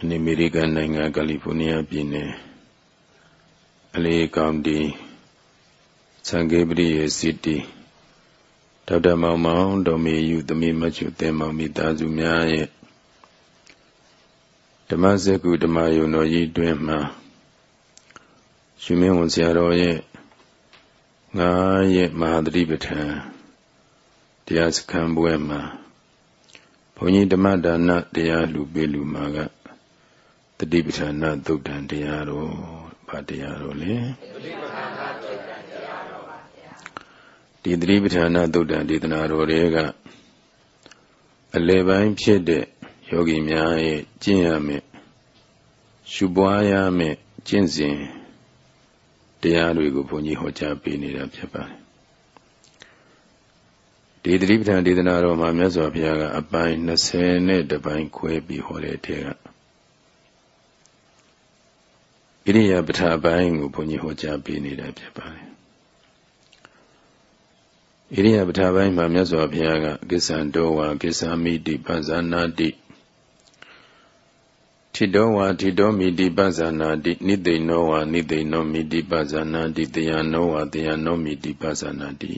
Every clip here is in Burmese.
အမေရိကန်နိုင်ငံကယ်လီဖိုးနီးယားပြည်နယ်အလေးကောင်တီဆန်ကေပရိယေစီတီဒေါက်တာမောင်မောင်ဒေါ်မေယူသမီးမချူတင်မောင်မိသားစုများရဲ့ဓမ္မစကုဓမ္မယုံတော်ကြီးတွင်မှာရှင်မင်းဝန်ဆရာတော်ရဲ့ငါရဲ့မဟာသတိပဋ္ဌာန်တရားစခန်းပွဲမှာဘုန်းကြီးဓမ္မဒါနတရားလူပေးလူမှာက တတိပဋ္ဌာန်သုတ်တံတရားတော်ဘာတရားတော်လဲဒီတတိပဋ္ဌာန်သုတ်တံဒေသနာတော်တွေကအလယ်ပိုင်းဖြစ်တဲ့ယောဂီများရဲ့ကျင့်ရမယ်ရှုပွားရမယ်ကျင့်စဉ်တရားတွေကိုဘုန်းကြီးဟောကြားပေးနေတာဖြစ်ပါတယ်ဒီတတိပဋ္ဌာန်ဒေသနာတော်မှာမြတ်စွာဘုရားကအပိုင်း20နဲ့တပိုင်းခွဲပြီးဟောတဲ့အထက်က ဣရိယာပဋ္ဌာပိုင်းကိုဘုန်းကြီးဟောကြားပေးနေတာဖြစ်ပါတယ်ဣရိယာပဋ္ဌာပိုင်းမှာမြတ်စွာဘုရားကကိစ္ဆံတော်ဝါကိစ္ဆာမိတိပဇာနာတိထိတောဝါထိတောမိတိပဇာနာတိနိသိဏောဝါနိသိဏောမိတိပဇာနာတိတယနောဝါတယနောမိတိပဇာနာတိ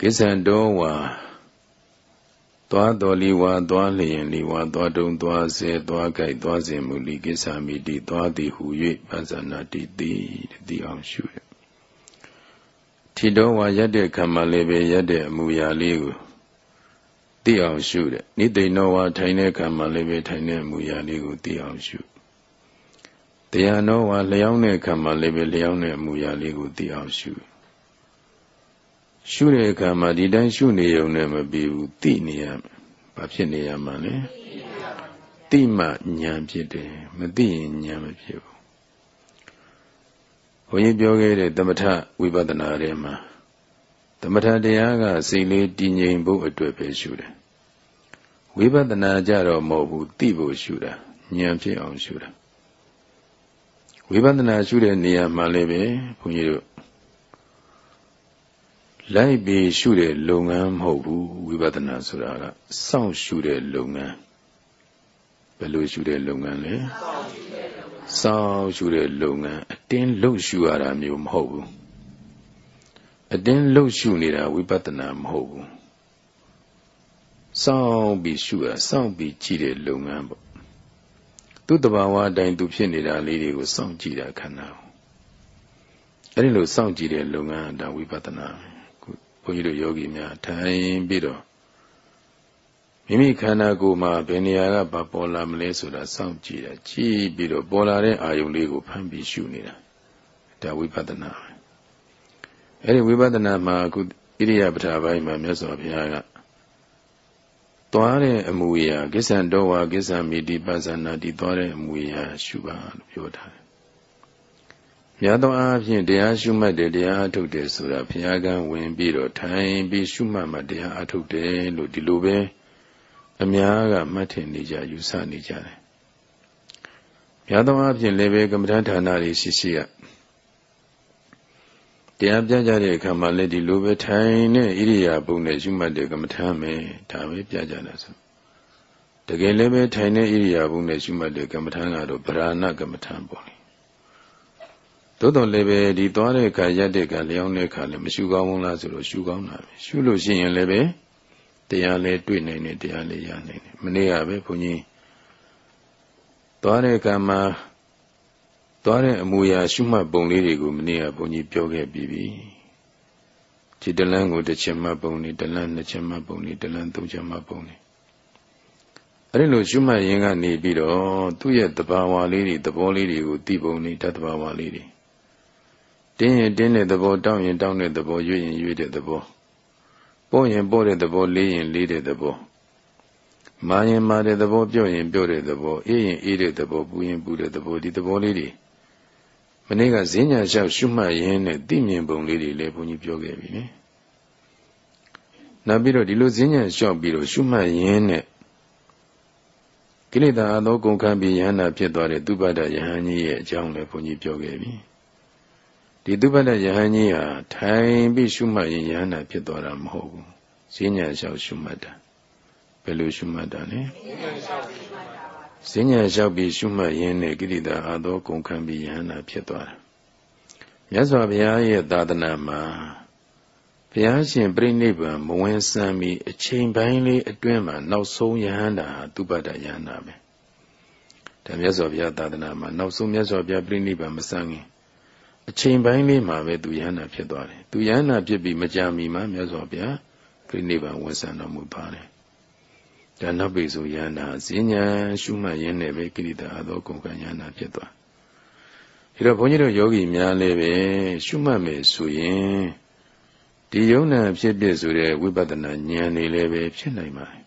ကိစ္ဆံတောဝါ သွားတော်လီဝါသွားလျင်လီဝါသွားတုံသွားစေသွားကြိုက်သွားစဉ်မူလီကိစ္ဆာမိတိသွားသည်ဟု၍ပဇာနာတိတိတိအောင်ရှုရထိတောဝါရက်တဲ့ခံမှလည်းပဲရက်တဲ့အမူအရာလေးကိုသိအောင်ရှုတဲ့နိသိဏောဝါထိုင်တဲ့ခံမှလည်းပဲထိုင်တဲ့အမူအရာလေးကိုသိအောင်ရှုတရားနောဝါလျောင်းတဲ့ခံမှလည်းပဲလျောင်းတဲ့အမူအရာလေးကိုသိအောင်ရှု ရှုတဲ့အခါမှာဒီတိုင်းရှုနေုံနဲ့မပြီးဘူးသိနေရမယ်။ဘာဖြစ်နေရမှာလဲ။သိမှဉာဏ်ဖြစ်တယ်။မသိရင်ဉာဏ်မဖြစ်ဘူး။ဘုန်းကြီးပြောခဲ့တဲ့သမထဝိပဿနာထဲမှာသမထတရားကစိတ်လေးတည်ငြိမ်ဖို့အတွက်ပဲရှုတယ်ဝိပဿနာကြတော့မဟုတ်ဘူးသိဖို့ရှုတာဉာဏ်ဖြစ်အောင်ရှုတာဝိပဿနာရှုတဲ့နေရာမှာလည်းပဲဘုန်းကြီးတို့ လိုက်ပြီးရှုတဲ့လုပ်ငန်းမဟုတ်ဘူးဝိပဿနာဆိုတာကစောင့်ရှုတဲ့လုပ်ငန်းဘယ်လိုရှုတဲ့လုပ်ငန်းလဲစောင့်ရှုတဲ့လုပ်ငန်းအတင်းလှုပ်ရှုရတာမျိုးမဟုတ်ဘူးအတင်းလှုပ်ရှုနေတာဝိပဿနာမဟုတ်ဘူးစောင့်ပြီးရှုရစောင့်ပြီးကြည့်တဲ့လုပ်ငန်းပေါ့သူ့တဘာဝအတိုင်းသူဖြစ်နေတာလေးတွေကိုစောင့်ကြည့်တာခန္ဓာအဲ့ဒီလိုစောင့်ကြည့်တဲ့လုပ်ငန်းဒါဝိပဿနာခု ဘုန်းကြီးတို့ယောဂီများထိုင်ပြီးတော့မိမိခန္ဓာကိုယ်မှာဘယ်နေရာကဘာပေါ်လာမလဲဆိုတာစောင့်ကြည့်တာကြည့်ပြီးတော့ပေါ်လာတဲ့အာယုံလေးကိုဖမ်းပြီးရှုနေတာဒါဝိပဿနာပဲအဲ့ဒီဝိပဿနာမှာအခုဣရိယာပဌာပိုင်းမှာမြတ်စွာဘုရားကသွားတဲ့အမူအရာကိစ္ဆံတော်ဝါကိစ္ဆံမိတိပဇာနာတိသွားတဲ့အမူအရာရှုပါလို့ပြောထားတယ်။ မြတ်သောအားဖြင့်တရားရှုမှတ်တယ်တရားအထုတ်တယ်ဆိုတာဘုရားကဝင်ပြီးတော့ထိုင်ပြီးရှုမှတ်မှတရားအထုတ်တယ်လို့ဒီလိုပဲအများကမှတ်ထင်နေကြယူဆနေကြတယ်။မြတ်သောအားဖြင့်လည်းပဲကမ္မဋ္ဌာန်းဌာနတွေရှိရှိကတရားပြကြတဲ့အခါမှာလည်းဒီလိုပဲထိုင်တဲ့ဣရိယာပုနဲ့ရှုမှတ်တဲ့ကမ္မထာမယ်ဒါပဲပြကြတာဆိုတကယ်လည်းပဲထိုင်တဲ့ဣရိယာပုနဲ့ရှုမှတ်တဲ့ကမ္မထာကတော့ဗราဏကမ္မထာပေါ့လေ သို့တော်လည်းပဲဒီသွားတဲ့အခါရက်တဲ့အခါလျောင်းတဲ့အခါလည်းမရှုကောင်းဘူးလားဆိုတော့ရှုကောင်းတာပဲရှုလို့ရှိရင်လည်းပဲတရားလည်းတွေ့နိုင်တယ်တရားလည်းရနိုင်တယ်မနေ့ကပဲဘုန်းကြီးသွားတဲ့အခါမှာသွားတဲ့အမူအရာရှုမှတ်ပုံလေးတွေကိုမနေ့ကဘုန်းကြီးပြောခဲ့ပြီးပြီဒီတလန်းကိုတစ်ချက်မှတ်ပုံလေးတလန်းနှစ်ချက်မှတ်ပုံလေးတလန်းသုံးချက်မှတ်ပုံလေးအဲ့ဒီလိုရှုမှတ်ရင်ကနေပြီးတော့သူ့ရဲ့တဘာဝလေးတွေသဘောလေးတွေကိုသိပုံလေးတတဘာဝလေးတွေ တင်းရင်တင်းတဲ့သဘောတောင်းရင်တောင်းတဲ့သဘောရွေ့ရင်ရွေ့တဲ့သဘောပို့ရင်ပို့တဲ့သဘောလေးရင်လေးတဲ့သဘောမာရင်မာတဲ့သဘောပြော့ရင်ပြော့တဲ့သဘောအေးရင်အေးတဲ့သဘောပူရင်ပူတဲ့သဘောဒီသဘောလေးတွေမနေ့ကဈဉ္ညာလျှောက်ရှုမှတ်ရင်းနဲ့သိမြင်ပုံလေးတွေလည်းဘုန်းကြီးပြောခဲ့ပြီလေနောက်ပြီးတော့ဒီလိုဈဉ္ညာလျှောက်ပြီးတော့ရှုမှတ်ရင်းနဲ့ကိလေသာအသောကုန်ခံပြီးယဟနာဖြစ်သွားတဲ့သုဘဒယဟန်ကြီးရဲ့အကြောင်းလည်းဘုန်းကြီးပြောခဲ့ပြီ ဒီသုဘဒယဟန်ကြီးဟာထိုင်ပြီးရှုမှတ်ရင်ယဟနာဖြစ်သွားတာမဟုတ်ဘူးဈဉ္ညာလျှောက်ရှုမှတ်တာဘယ်လိုရှုမှတ်တာလဲဈဉ္ညာလျှောက်ပြီးရှုမှတ်ရင်းနဲ့ကိရိတာအာသောကုန်ခံပြီးယဟနာဖြစ်သွားတယ်မြတ်စွာဘုရားရဲ့သာသနာမှာဘုရားရှင်ပြိဋိဘံမဝင်ဆံမီအချိန်ပိုင်းလေးအတွင်းမှာနောက်ဆုံးယဟန္တာသူပတ္တယဟန္တာပဲဒါမြတ်စွာဘုရားသာသနာမှာနောက်ဆုံးမြတ်စွာဘုရားပြိဋိဘံမဆံခင် အချိန်ပိုင်းလေးမှာပဲသူယဟန္တာဖြစ်သွားတယ်သူယဟန္တာဖြစ်ပြီးမကြာမီမှာမြတ်စွာဘုရားပြိဋိဘံဝင်ဆံတော်မူပါတယ်ဒါနောက်ပြီဆိုယဟန္တာဈဉ္ညာရှုမှတ်ရင်းနဲ့ပဲကိရိတာအသောကုန်ကံယဟန္တာဖြစ်သွားဒီတော့ဘုန်းကြီးတို့ယောဂီများလည်းပဲရှုမှတ်မယ်ဆိုရင်ဒီယုံနာဖြစ်ဖြစ်ဆိုတဲ့ဝိပဿနာဉာဏ်တွေလည်းပဲဖြစ်နိုင်ပါတယ်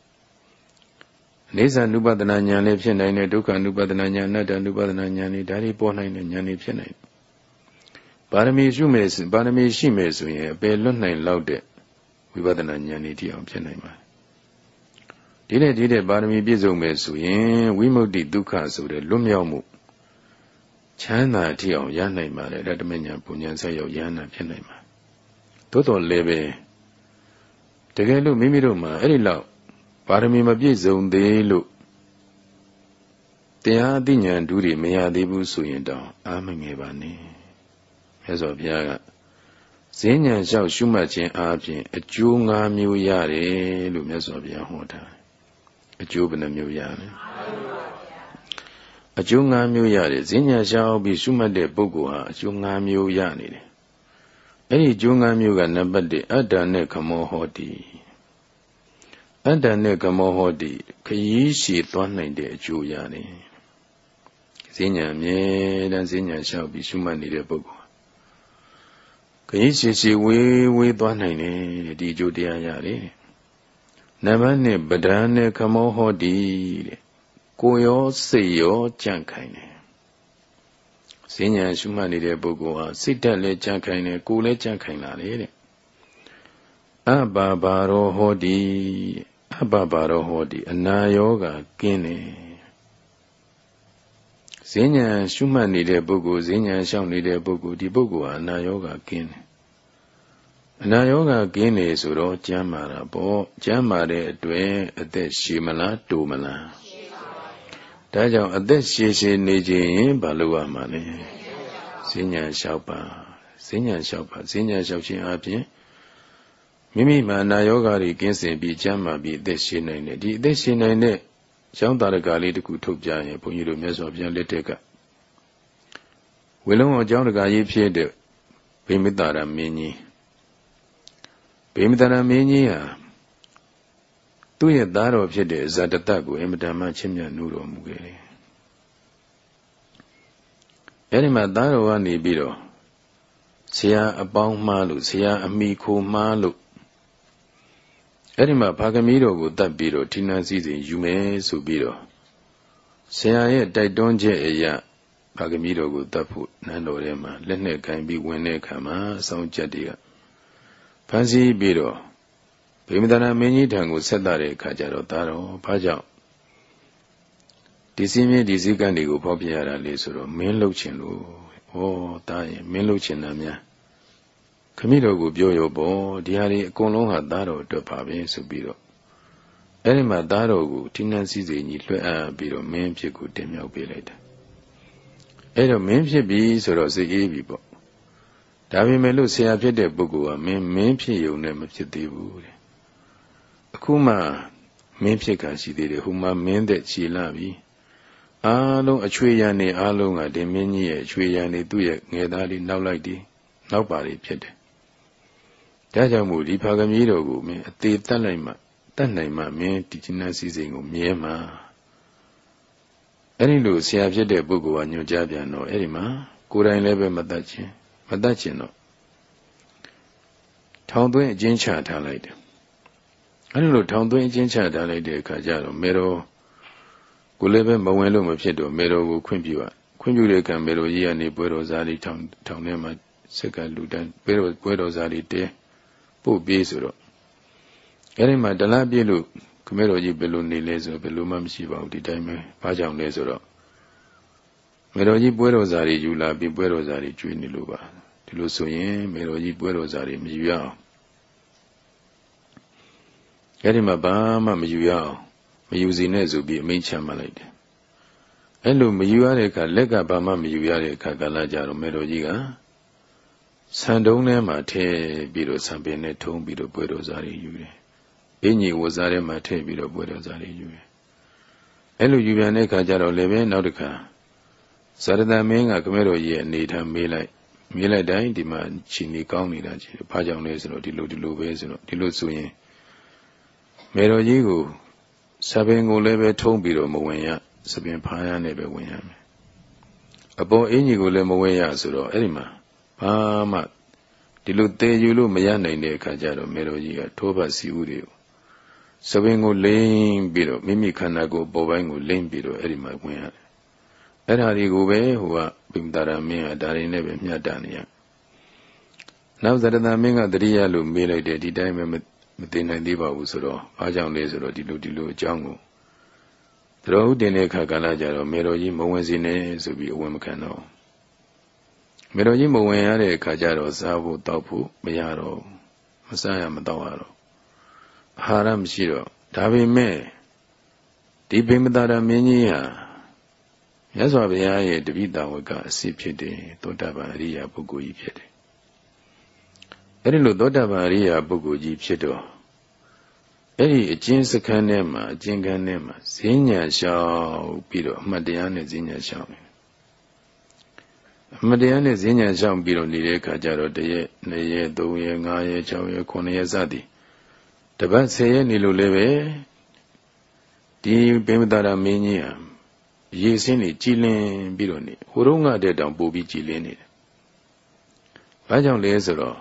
အနေစာနုပဒနာဉာဏ်လည်းဖြစ်နိုင်တယ်ဒုက္ခနုပဒနာဉာဏ်အနတ္တနုပဒနာဉာဏ်တွေဒါတွေပေါ်နိုင်တဲ့ဉာဏ်တွေဖြစ်နိုင် ပါရမီရှုမယ်ပါရမီရှိမယ်ဆိုရင်အပယ်လွတ်နိုင်လောက်တဲ့ဝိပဿနာဉာဏ်တွေတည်အောင်ဖြစ်နိုင်ပါတယ်ဒီနဲ့ဒီတဲ့ပါရမီပြည့်စုံမယ်ဆိုရင်ဝိမု ക്തി ဒုက္ခဆိုတဲ့လွတ်မြောက်မှုချမ်းသာထီအောင်ရနိုင်ပါတယ်ဓမ္မဉာဏ်ပူဉာဏ်ဆက်ရောက်ရဟနာဖြစ်နိုင်ပါသို့တော်လည်းပဲတကယ်လို့မိမိတို့မှာအဲ့ဒီလောက်ပါရမီမပြည့်စုံသေးလို့တရားအသိဉာဏ်ဓုတွေမရသေးဘူးဆိုရင်တောင်အာမငယ်ပါနဲ့ မြတ်စွာဘုရားကဈဉ္ဉံလျှောက်ရှုမှတ်ခြင်းအပြင်အကျိုး၅မျိုးရတယ်လို့မြတ်စွာဘုရားဟောထားအကျိုးဘယ်နှမျိုးရလဲအကျိုး၅မျိုးရတယ်ဈဉ္ဉံလျှောက်ပြီးရှုမှတ်တဲ့ပုဂ္ဂိုလ်ဟာအကျိုး၅မျိုးရနေတယ်အဲ့ဒီကျိုးငန်းမျိုးကနံပါတ်1အတ္တနဲ့ခမောဟောတိအတ္တနဲ့ကမောဟောတိခရီးရှည်သွားနိုင်တဲ့အကျိုးရတယ်ဈဉ္ညာအမြဲတမ်းဈဉ္ညာလျှောက်ပြီးရှုမှတ်နေတဲ့ပုဂ္ဂိုလ် ခရီးရှည်ရှည်ဝေးဝေးသွားနိုင်တယ်ဒီအကျိုးတရားရတယ်နံပါတ်2ပဒံနဲ့ခမောဟောတိတဲ့ကိုရောစိတ်ရောကြန့်ခိုင်တယ်ဈဉ္ညာရှုမှတ်နေတဲ့ပုဂ္ဂိုလ်ဟာစိတ်ဓာတ်လည်းကြံ့ခိုင်တယ်ကိုယ်လည်းကြံ့ခိုင်လာတယ်တဲ့အဘဘာရောဟောတိအဘဘာရောဟောတိအနာယောဂကင်းတယ် ဈဉ္ညာရှုမှတ်နေတဲ့ပုဂ္ဂိုလ်ဈဉ္ညာရှောင်နေတဲ့ပုဂ္ဂိုလ်ဒီပုဂ္ဂိုလ်ဟာအနာယောဂကင်းတယ်အနာယောဂကင်းနေဆိုတော့ကျမ်းမာတာပေါ့ကျမ်းမာတဲ့အတွက်အသက်ရှည်မလားတိုမလားဒါကြောင့်အသက်ရှည်ရှည်နေခြင်းဘာလို့ရမှာလဲဈဉ္ညာလျှောက်ပါဈဉ္ညာလျှောက်ပါဈဉ္ညာလျှောက်ခြင်းအပြင်မိမိမှာနာယောဂါတွေကင်းစင်ပြီးကျမ်းမာပြီးအသက်ရှည်နိုင်တယ်ဒီအသက်ရှည်နိုင်တဲ့ ကျောင်းသားတကာလေးတခုထုတ်ပြရင်ဘုန်းကြီးတို့မြတ်စွာဘုရားလက်ထက်ကဝေလုံးအောင်ကျောင်းတကာကြီးဖြစ်တဲ့ဗိမိတာရမင်းကြီးဗိမိတာရမင်းကြီးဟာသူ့ရဲ့သားတော်ဖြစ်တဲ့ဇာတတကိုအင်မတန်မှချစ်မြတ်နှုတော်မူခဲ့တယ်။အဲဒီမှာသားတော်ကနေပြီးတော့ဆရာအပေါင်းမှားလို့ဆရာအမိခိုမှားလို့ အဲဒီမှာဘာကမီးတော်ကိုတတ်ပြီးတော့ဌိနန်းစည်းစိမ်ယူမယ်ဆိုပြီးတော့ဆရာရဲ့တိုက်တွန်းချက်အရာဘာကမီးတော်ကိုတတ်ဖို့နန်းတော်ထဲမှာလက်နဲ့ကင်ပြီးဝင်တဲ့အခါမှာအဆောင်ချက်တွေကဖန်ဆီးပြီးတော့ဗေမဒနာမင်းကြီးထံကိုဆက်တာတဲ့အခါကျတော့ဒါတော့ဘာကြောင့်ဒီစည်းမြင့်ဒီစည်းကမ်းတွေကိုဖောက်ပြရတာလေဆိုတော့မင်းလှုပ်ချင်လို့ဩတာရင်မင်းလှုပ်ချင်တာများ ခမိတော်ကိုပြောရောပေါ့ဒီဟာတွေအကုန်လုံးဟာသားတော်အတွက်ပါပဲဆိုပြီးတော့အဲ့ဒီမှာသားတော်ကိုထိနှံစည်းစိမ်ကြီးလွှဲအပ်ပြီးတော့မင်းဖြစ်ကိုတင်မြောက်ပေးလိုက်တယ်အဲ့တော့မင်းဖြစ်ပြီဆိုတော့စိတ်အေးပြီပေါ့ဒါပေမဲ့လို့ဆရာဖြစ်တဲ့ပုဂ္ဂိုလ်ကမင်းမင်းဖြစ်ယုံနဲ့မဖြစ်သေးဘူးတဲ့အခုမှမင်းဖြစ်ကရှိသေးတယ်ဟိုမှာမင်းတဲ့ခြေလာပြီအားလုံးအချွေရံနေအားလုံးကဒီမင်းကြီးရဲ့အချွေရံနေသူ့ရဲ့ငယ်သားလေးနောက်လိုက်ဒီနောက်ပါလေးဖြစ်တယ် ဒါကြောင့်မို့ဒီဖာကမီးတော်ကိုမင်းအသေးတတ်လိုက်မှတတ်နိုင်မှမင်းဒီကျင်းစည်းစိမ်ကိုမြဲမှာအဲ့ဒီလိုဆရာဖြစ်တဲ့ပုဂ္ဂိုလ်ကညွှန်ကြားပြန်တော့အဲ့ဒီမှာကိုယ်တိုင်လည်းပဲမတတ်ခြင်းမတတ်ခြင်းတော့ထောင်သွင်းအကျဉ်းချထားလိုက်တယ်အဲဒီလိုထောင်သွင်းအကျဉ်းချထားလိုက်တဲ့အခါကျတော့မေတော်ကိုလည်းပဲမဝင်လို့မဖြစ်တော့မေတော်ကိုခွင့်ပြုရခွင့်ပြုတဲ့ကံမေတော်ကြီးကနေပွဲတော်စားလေးထောင်ထောင်ထဲမှာစက်ကလူတန်းပွဲတော်ပွဲတော်စားလေးတဲ ပို့ပြေးဆိုတော့အဲဒီမှာဒလပြည့်လို့ခမဲတော်ကြီးဘယ်လိုနေလဲဆိုဘယ်လိုမှမရှိပါဘူးဒီတိုင်းပဲဘာကြောင့်လဲဆိုတော့မေတော်ကြီးပွဲတော်စားတွေယူလာပြီးပွဲတော်စားတွေကျွေးနေလို့ပါဒီလိုဆိုရင်မေတော်ကြီးပွဲတော်စားတွေမယူရအောင်အဲ့ဒီမှာဘာမှမယူရအောင်မယူစီနဲ့ဆိုပြီးအမိန့်ချမှတ်လိုက်တယ်အဲ့လိုမယူရတဲ့အခါလက်ကဘာမှမယူရတဲ့အခါကလာကြတော့မေတော်ကြီးက ဆန်တုံးထဲမှာထည့်ပြီးတော့ဆံပင်နဲ့ထုံးပြီးတော့ပွဲတော်စားတွေယူတယ်။အင်းကြီးဝစားထဲမှာထည့်ပြီးတော့ပွဲတော်စားတွေယူတယ်။အဲ့လိုယူပြန်တဲ့အခါကျတော့လည်းပဲနောက်တစ်ခါဇာရတမင်းကကမဲတော်ကြီးရဲ့အနေထားမေးလိုက်မေးလိုက်တိုင်းဒီမှာချီနေကောင်းနေတာကြီးဘာကြောင့်လဲဆိုတော့ဒီလိုဒီလိုပဲဆိုတော့ဒီလိုဆိုရင်မေတော်ကြီးကိုဆပင်ကိုလည်းပဲထုံးပြီးတော့မဝင်ရဆပင်ဖားရနဲ့ပဲဝင်ရမယ်အပေါ်အင်းကြီးကိုလည်းမဝင်ရဆိုတော့အဲ့ဒီမှာ ဘာမှဒီလိုတည်ယူလို့မရနိုင်တဲ့အခါကျတော့မေတော်ကြီးကထိုးပတ်စီဦးတွေကိုသပင်ကိုလိမ့်ပြီးတော့မိမိခန္ဓာကိုယ်ပေါ်ပိုင်းကိုလိမ့်ပြီးတော့အဲ့ဒီမှာဝင်ရတယ်အဲ့ဒါတွေကိုပဲဟိုကဗိမ္တာရမင်းကဒါတွေနဲ့ပဲမျှတနေရနောက်ဇရတမင်းကတတိယလို့မေးလိုက်တယ်ဒီတိုင်းပဲမသိနိုင်သေးပါဘူးဆိုတော့အားကြောင့်လဲဆိုတော့ဒီလိုဒီလိုအကြောင်းကိုတော်ဥတင်တဲ့အခါကလည်းကြတော့မေတော်ကြီးမဝင်စီနဲ့ဆိုပြီးအဝင်မခံတော့ မေတော်ကြီးမဝင်ရတဲ့အခါကျတော့စားဖို့တောက်ဖို့မရတော့မစားရမတော့ရတော့အာဟာရမရှိတော့ဒါပေမဲ့ဒီဗိမတာရမင်းကြီးဟာမြတ်စွာဘုရားရဲ့တပိတာဝကအစစ်ဖြစ်တယ်သောတာပန်အရိယာပုဂ္ဂိုလ်ကြီးဖြစ်တယ်အဲ့ဒီလိုသောတာပန်အရိယာပုဂ္ဂိုလ်ကြီးဖြစ်တော့အဲ့ဒီအကျဉ်းစခန်းထဲမှာအကျဉ်းခန်းထဲမှာဈဉ္ညာလျှောက်ပြီးတော့အမှတ်တရားနဲ့ဈဉ္ညာလျှောက်တယ်အ မတရားနဲ့ဈဉ္ညာရှောင်ပြီးတော့နေတဲ့အခါကျတော့တရက်နှစ်ရက်သုံးရက်ငါးရက်ခြောက်ရက်ခုနှစ်ရက်စသည်တပတ်ဆယ်ရက်နေလို့လည်းပဲဒီဘိမသာရမင်းကြီးဟာရေစင်းနေကြည်လင်ပြီးတော့နေဟိုတော့ငါတဲ့တောင်ပို့ပြီးကြည်လင်နေတယ်။ဘာကြောင့်လဲဆိုတော့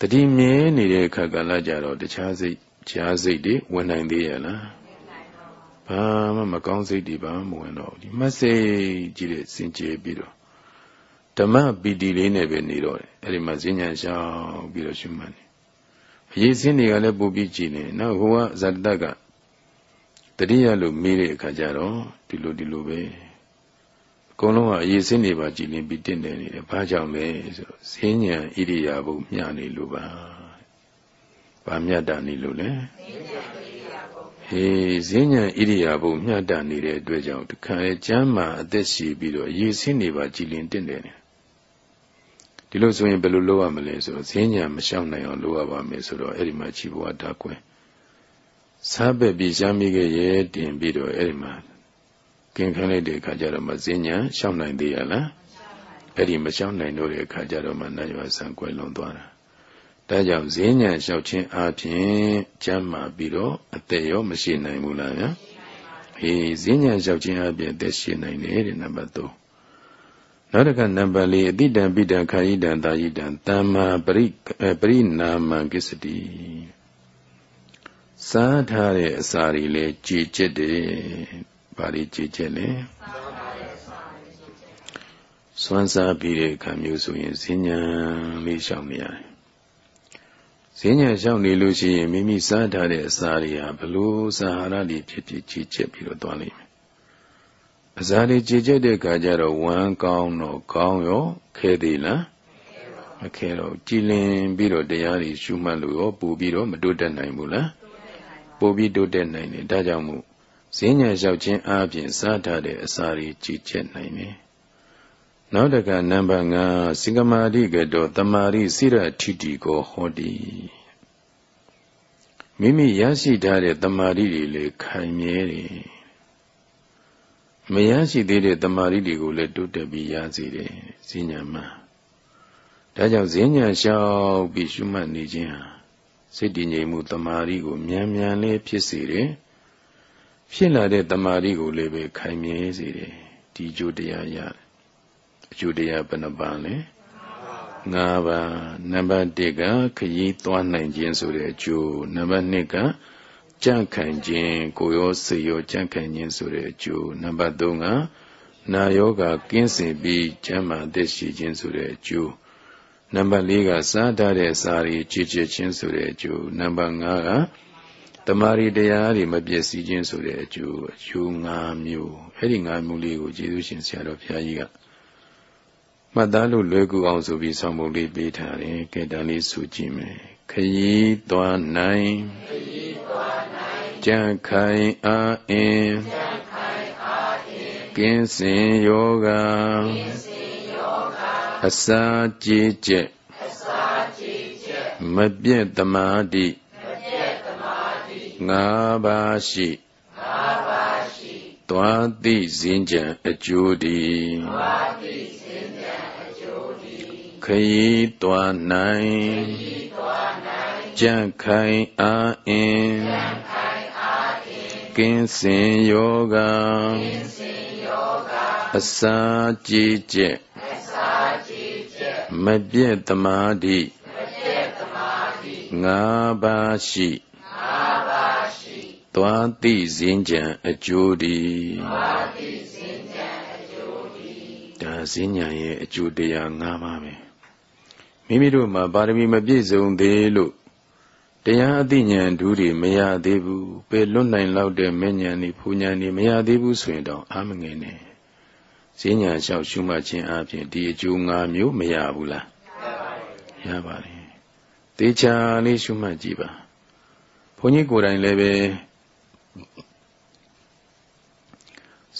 တတိမြဲနေတဲ့အခါကလည်းကြတော့တခြားစိတ်ခြားစိတ်တွေဝင်နိုင်သေးရဲ့လား။ဘာမှမကောင်းစိတ်တွေဘာမှမဝင်တော့ဒီမစိတ်ကြီးတဲ့စင်ကြယ်ပြီးတော့ ဓမ္မပီတိလေးနဲ့ပဲနေတော့တယ်အဲ့ဒီမှာဈဉ္ညာရှောင်ပြီးတော့ရှုမှတ်နေအရေးစင်းတွေကလည်းပုတ်ပြီးကြည်နေနောက်ဟိုကဇတတကတတိယလို့မေးတဲ့အခါကျတော့ဒီလိုဒီလိုပဲအကုန်လုံးကအရေးစင်းတွေပါကြည်လင်ပြီးတင့်တယ်နေတယ်ဘာကြောင့်လဲဆိုတော့ဈဉ္ညာဣရိယာပုမျှနေလို့ပါဘာမျှတာနေလို့လဲဟေးဈဉ္ညာဣရိယာပုမျှတာနေတဲ့အတွက်ကြောင့်တခါလေကျမ်းမာအသက်ရှိပြီးတော့အရေးစင်းတွေပါကြည်လင်တင့်တယ်နေ ဒီလိုဆိုရင်ဘယ်လိုလုပ်ရမလဲဆိုတော့ဈဉ္ညာမရှောင်နိုင်အောင်လုပ်ရပါမယ်ဆိုတော့အဲ့ဒီမှာခြေဘဝဓာကွယ်စားပဲ့ပြီးရှားမိခဲ့ရဲတင်ပြီးတော့အဲ့ဒီမှာကင်ခန်းလိုက်တဲ့အခါကျတော့မှဈဉ္ညာရှောင်နိုင်သေးရလားအဲ့ဒီမရှောင်နိုင်တော့တဲ့အခါကျတော့မှနတ်ရွာဆံကွယ်လွန်သွားတာဒါကြောင့်ဈဉ္ညာလျှောက်ခြင်းအပြင်ကျမ်းမာပြီးတော့အသက်ရောမရှိနိုင်ဘူးလားဗျာဟေးဈဉ္ညာလျှောက်ခြင်းအပြင်အသက်ရှိနိုင်တယ်တဲ့နံပါတ်3 နောက်တစ်ခါနံပါတ်၄အတိတံပိတံခာယိတံတာယိတံတမ္မာပရိပရိနာမံကိစ္စတိစားထားတဲ့အစာတွေလည်းကြည်ကျက်တယ်။ဘာတွေကြည်ကျက်လဲ။စွမ်းစားပြီးတဲ့အခါမျိုးဆိုရင်ဈဉ္ညာလေးရှောင်နေရတယ်။ဈဉ္ညာရှောင်နေလို့ရှိရင်မိမိစားထားတဲ့အစာတွေဟာဘလို့စာဟာရတွေဖြစ်ဖြစ်ကြည်ကျက်ပြီးတော့သွားလိမ့်မယ် အစာတွေကြည်ကျက်တဲ့အခါကျတော့ဝမ်းကောင်းတော့ကောင်းရောခဲသေးလားမခဲတော့ကြည်လင်ပြီးတော့တရားတွေရှုမှတ်လို့ရောပူပြီးတော့မတိုးတက်နိုင်ဘူးလားပိုပြီးတိုးတက်နိုင်တယ်ဒါကြောင့်မို့ဈဉ္ညာလျှောက်ခြင်းအပြင်စားထားတဲ့အစာတွေကြည်ကျက်နိုင်တယ်နောက်တကနံပါတ်5စိကမာရိကတောတမာရိစိရထိတိကိုဟောတိမိမိရရှိထားတဲ့တမာရိတွေလေခိုင်မြဲတယ် မရရှိသေးတဲ့တမာရီတွေကိုလည်းတိုးတက်ပြီးရစေတယ်ဈဉ္ညာမှာဒါကြောင့်ဈဉ္ညာလျှောက်ပြီးရှုမှတ်နေခြင်းဟာစိတ်တည်ငြိမ်မှုတမာရီကိုမြန်မြန်လေးဖြစ်စေတယ်ဖြစ်လာတဲ့တမာရီကိုလည်းပဲခိုင်မြဲစေတယ်ဒီကြိုတရားရတယ်အကျိုးတရားဘယ်နှပါလဲ၅ပါးနံပါတ်1ကခရီးသွားနိုင်ခြင်းဆိုတဲ့အကျိုးနံပါတ်2က ကြန့်ခိုင်ခြင်းကိုရောစေရောကြန့်ခိုင်ခြင်းဆိုတဲ့အကျိုးနံပါတ်3ကနာယောဂကင်းစင်ပြီးကျမ်းမာသက်ရှိခြင်းဆိုတဲ့အကျိုးနံပါတ်4ကစားတတ်တဲ့စာရီကြည်ကြည်ခြင်းဆိုတဲ့အကျိုးနံပါတ်5ကတမာရီတရားတွေမပြည့်စည်ခြင်းဆိုတဲ့အကျိုးအကျိုး5မျိုးအဲ့ဒီ5မျိုးလေးကိုကျေးဇူးရှင်ဆရာတော်ဘုရားကြီးကမှတ်သားလို့လွယ်ကူအောင်ဆိုပြီးဆောင်းပုံလေးပေးထားတယ်ကဲဒါလေးဆိုကြည့်မယ်ခยีသွားနိုင်ခยีသွားနိုင် ကြံခိုင်အာအင်ကြံခိုင်အာအင်ခကင်းစင်ယောဂအစာကြည်ကျက်မပြည့်တမာတိငါးပါးရှိသွားသိစင်ကြံအကျိုးဒီခရီးသွားနိုင်ကြံ့ခိုင်အားအင်း ကင်းစင်ယောဂအစာကြည်ကျက်မပြည့်တမာတိငါးပါးရှိသွားသိစဉ်ကြံအကျိုးဒီသွားသိစဉ်ကြံအကျိုးဒီဒါစဉ်ကြံရဲ့အကျိုးတရား၅ပါးပဲမိမိတို့မှာပါရမီမပြည့်စုံသေးလို့ တရားအသိဉာဏ်ဓူတွေမရသေးဘူးပေလွတ်နိုင်လောက်တဲ့မဉဏ်นี่ဖူဉဏ်นี่မရသေးဘူးဆိုရင်တော့အာမငယ်နဲ့ဈဉ္ညာလျှောက်ရှုမှတ်ခြင်းအပြင်ဒီအကျိုး၅မျိုးမရဘူးလားရပါတယ်တေချာလေးရှုမှတ်ကြည့်ပါဘုန်းကြီးကိုယ်တိုင်လည်းပဲ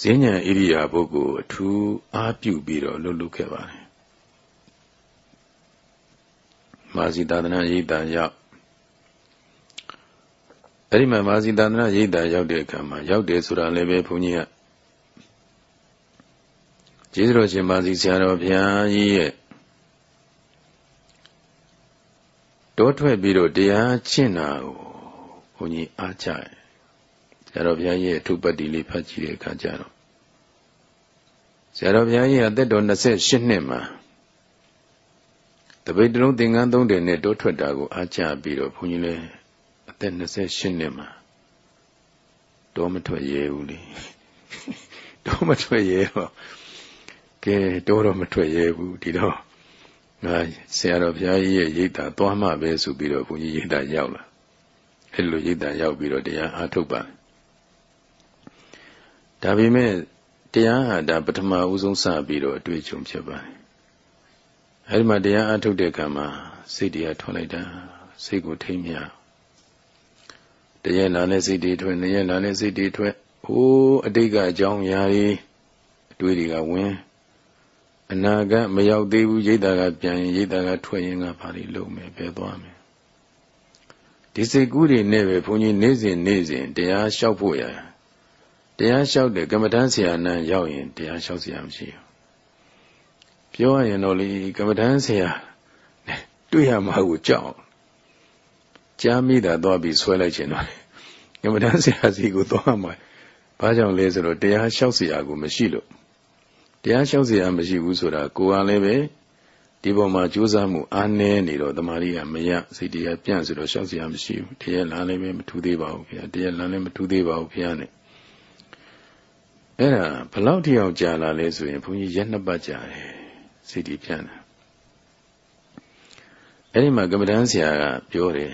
ဈဉ္ညာဣရိယာပုဂ္ဂိုလ်အထူးအားပြုပြီးတော့လှုပ်လှုပ်ခဲ့ပါတယ်မာဇီသာသနာရိပ်တာရောက် အဲ့ဒီမှာမာဇီသာသနာရိပ်တာရောက်တဲ့အခါမှာရောက်တယ်ဆိုတာလည်းပဲဘုန်းကြီးကကျေးဇူးတော်ရှင်မာဇီဆရာတော်ဘုရားကြီးရဲ့တောထွက်ပြီးတော့တရားကျင့်တာကိုဘုန်းကြီးအားကြတယ်ဆရာတော်ဘုရားကြီးရဲ့အထုပ္ပတ္တိလေးဖတ်ကြည့်တဲ့အခါကျတော့ဆရာတော်ဘုရားကြီးအသက်တော်28နှစ်မှာတပိတ်တလုံးသင်္ကန်းသုံးတယ်နဲ့တောထွက်တာကိုအားကြပြီးတော့ဘုန်းကြီးလည်းအ သက်28နှစ်မှာတောမထွက်ရဲဘူးလေတောမထွက်ရဲတော့ကဲတောတော့မထွက်ရဲဘူးဒီတော့ငါဆရာတော်ဘုရားကြီးရဲ့ရိတ်တာသွားမှပဲဆိုပြီးတော့ဘုန်းကြီးရိတ်တာရောက်လာအဲ့လိုရိတ်တာရောက်ပြီးတော့တရားအားထုတ်ပါဒါပေမဲ့တရားဟာဒါပထမဦးဆုံးစပြီးတော့အတွေ့အကြုံဖြစ်ပါတယ်အဲ့ဒီမှာတရားအားထုတ်တဲ့အခါမှာစိတ်တရားထွက်လိုက်တာစိတ်ကိုထိမ့်မြ တရက်လာနဲ့စိတ်တွေထွက်နှစ်ရက်လာနဲ့စိတ်တွေထွက်ဟိုးအတိတ်ကအကြောင်းအရာတွေအတွေ့တွေကဝင်အနာကမရောက်သေးဘူးရိတ်တာကပြန်ရင်ရိတ်တာကထွက်ရင်ကဘာတွေလုပ်မယ်ပဲသွားမယ်ဒီစိတ်ကူးတွေနဲ့ပဲဘုန်းကြီးနေ့စဉ်နေ့စဉ်တရားလျှောက်ဖို့ရတရားလျှောက်တဲ့ကမ္မဋ္ဌာန်းဆရာနန်းရောက်ရင်တရားလျှောက်စရာမရှိဘူးပြောရရင်တော့လေကမ္မဋ္ဌာန်းဆရာတွေ့ရမှာကိုကြောက် ကြားမိတာသွားပြီးဆွဲလိုက်ခြင်းတော့ကမ္မဋ္ဌာန်းဆရာစီကိုသွားမှာဘာကြောင့်လဲဆိုတော့တရားလျှောက်စရာကိုမရှိလို့တရားလျှောက်เสียမရှိဘူးဆိုတာကိုယ်ကလည်းပဲဒီပေါ်မှာကြိုးစားမှုအားနည်းနေတော့တမာရီကမရစိတ်တရားပြန့်ဆိုတော့လျှောက်เสียမရှိဘူးတရားလမ်းလည်းပဲမထူးသေးပါဘူးခင်ဗျာတရားလမ်းလည်းမထူးသေးပါဘူးခင်ဗျာနဲ့အဲ့ဒါဘလောက်ထိအောင်ကြာလာလဲဆိုရင်ဘုန်းကြီးရက်နှစ်ပတ်ကြာတယ်စိတ်တည်ပြန့်တာအဲ့ဒီမှာကမ္မဋ္ဌာန်းဆရာကပြောတယ်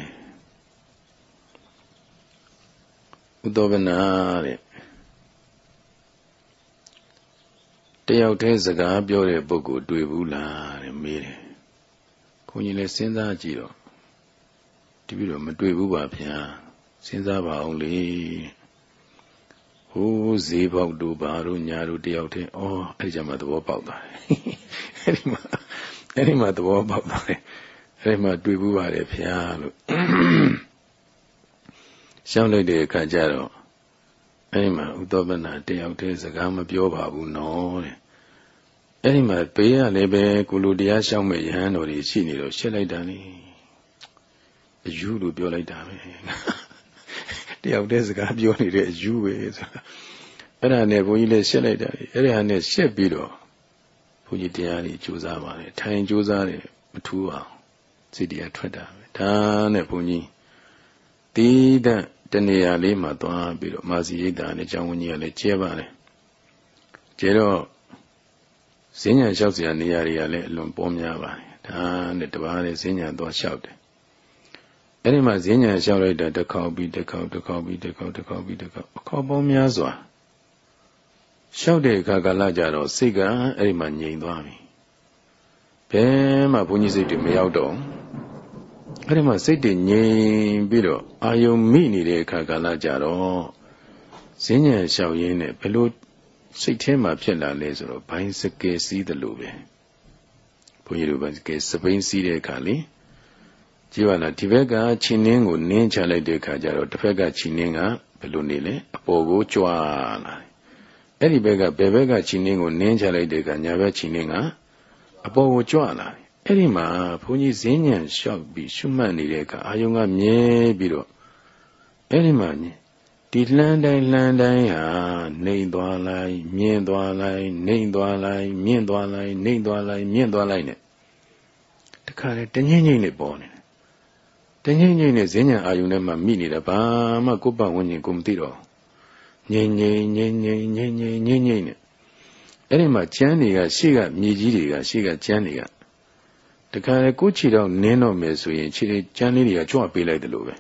ဥသောဘနာတဲ့တယောက်တည်းစကားပြောတဲ့ပုဂ္ဂိုလ်တွေ့ဘူးလားတဲ့မေးတယ်။ခွန်ကြီးလည်းစဉ်းစားကြည့်တော့ဒီပြီးတော့မတွေ့ဘူးပါဗျာစဉ်းစားပါအောင်လေ။ဟိုးဈေးပေါက်တို့ဘာတို့ညာတို့တယောက်တည်းဩအဲ့ဒီကြမှာသဘောပေါက်သွားတယ်။အဲ့ဒီမှာအဲ့ဒီမှာသဘောပေါက်သွားတယ်။အဲ့ဒီမှာတွေ့ဘူးပါတယ်ဗျာလို့ ရှောင်းလိုက်တဲ့အခါကျတော့အဲ့ဒီမှာဥသောပနာတယောက်တည်းစကားမပြောပါဘူးနော်တဲ့အဲ့ဒီမှာဘေးကလည်းပဲကုလူတရားရှောက်မဲ့ယဟန်တော်တွေရှိနေတော့ရှင်းလိုက်တာလေအယူလို့ပြောလိုက်တာပဲတယောက်တည်းစကားပြောနေတဲ့အယူပဲဆိုတာအဲ့ဒါနဲ့ဘုန်းကြီးလည်းရှင်းလိုက်တာလေအဲ့ဒါနဲ့ရှင်းပြီးတော့ဘုန်းကြီးတရားကြီးကြိုးစားပါလေထိုင်ကြိုးစားတယ်မထူးအောင်စိတ်တရားထွက်တာပဲဒါနဲ့ဘုန်းကြီးတီးတဲ့ တနေရာလေးမှာသွားပြီးတော့မာစီရိတ်တာနဲ့ကျောင်းဝန်ကြီးကလည်းကျဲပါတယ်ကျဲတော့ဈဉ္ညာလျှောက်စရာနေရာတွေကလည်းအလွန်ပေါများပါတယ်ဒါနဲ့တပါးနဲ့ဈဉ္ညာသွားလျှောက်တယ်အဲ့ဒီမှာဈဉ္ညာလျှောက်လိုက်တာတစ်ခေါက်ပြီးတစ်ခေါက်တစ်ခေါက်ပြီးတစ်ခေါက်တစ်ခေါက်ပြီးတစ်ခေါက်အခေါက်ပေါင်းများစွာလျှောက်တဲ့အခါကာလကြတော့စိတ်ကအဲ့ဒီမှာငြိမ်သွားပြီဘယ်မှဘုန်းကြီးစိတ်တွေမရောက်တော့ဘူး အဲ့ဒီမှာစိတ်တွေငြိမ်ပြီးတော့အာယုံမိနေတဲ့အခါကလည်းကြတော့ဈဉ္ညာလျှောက်ရင်းနဲ့ဘယ်လိုစိတ်ထဲမှာဖြစ်လာလဲဆိုတော့ဘိုင်းစကယ်စီးတယ်လို့ပဲဘုန်းကြီးတို့ဘိုင်းစကယ်စပိန်စီးတဲ့အခါလေကြည့်ပါလားဒီဘက်ကခြင်နှင်းကိုနင်းချလိုက်တဲ့အခါကျတော့တစ်ဖက်ကခြင်နှင်းကဘယ်လိုနေလဲအပေါ်ကိုကြွားလာအဲ့ဒီဘက်ကဘယ်ဘက်ကခြင်နှင်းကိုနင်းချလိုက်တဲ့အခါညာဘက်ခြင်နှင်းကအပေါ်ကိုကြွလာတယ် အဲ့ဒီမှာဘုန်းကြီးဈဉ္ဉံလျှောက်ပြီးရှုမှတ်နေတဲ့အခါအာယုံကမြဲပြီးတော့အဲ့ဒီမှာဒီလှမ်းတိုင်းလှမ်းတိုင်းဟာနှိမ်သွားလိုက်မြင့်သွားလိုက်နှိမ်သွားလိုက်မြင့်သွားလိုက်နှိမ်သွားလိုက်မြင့်သွားလိုက်နဲ့တခါလေတငိမ့်ငိမ့်နဲ့ပေါ်နေတယ်တငိမ့်ငိမ့်နဲ့ဈဉ္ဉံအာယုံထဲမှာမိနေတာဘာမှကိုယ်ပတ်ဝန်းကျင်ကိုမသိတော့ငိမ့်ငိမ့်ငိမ့်ငိမ့်ငိမ့်ငိမ့်ငိမ့်ငိမ့်နဲ့အဲ့ဒီမှာကျမ်းတွေကရှေ့ကမြေကြီးတွေကရှေ့ကကျမ်းတွေက တခါလေကိုချီတော့နင်းတော့မယ်ဆိုရင်ခြေကျမ်းလေးတွေကကြွပေးလိုက်တယ်လို့ပဲ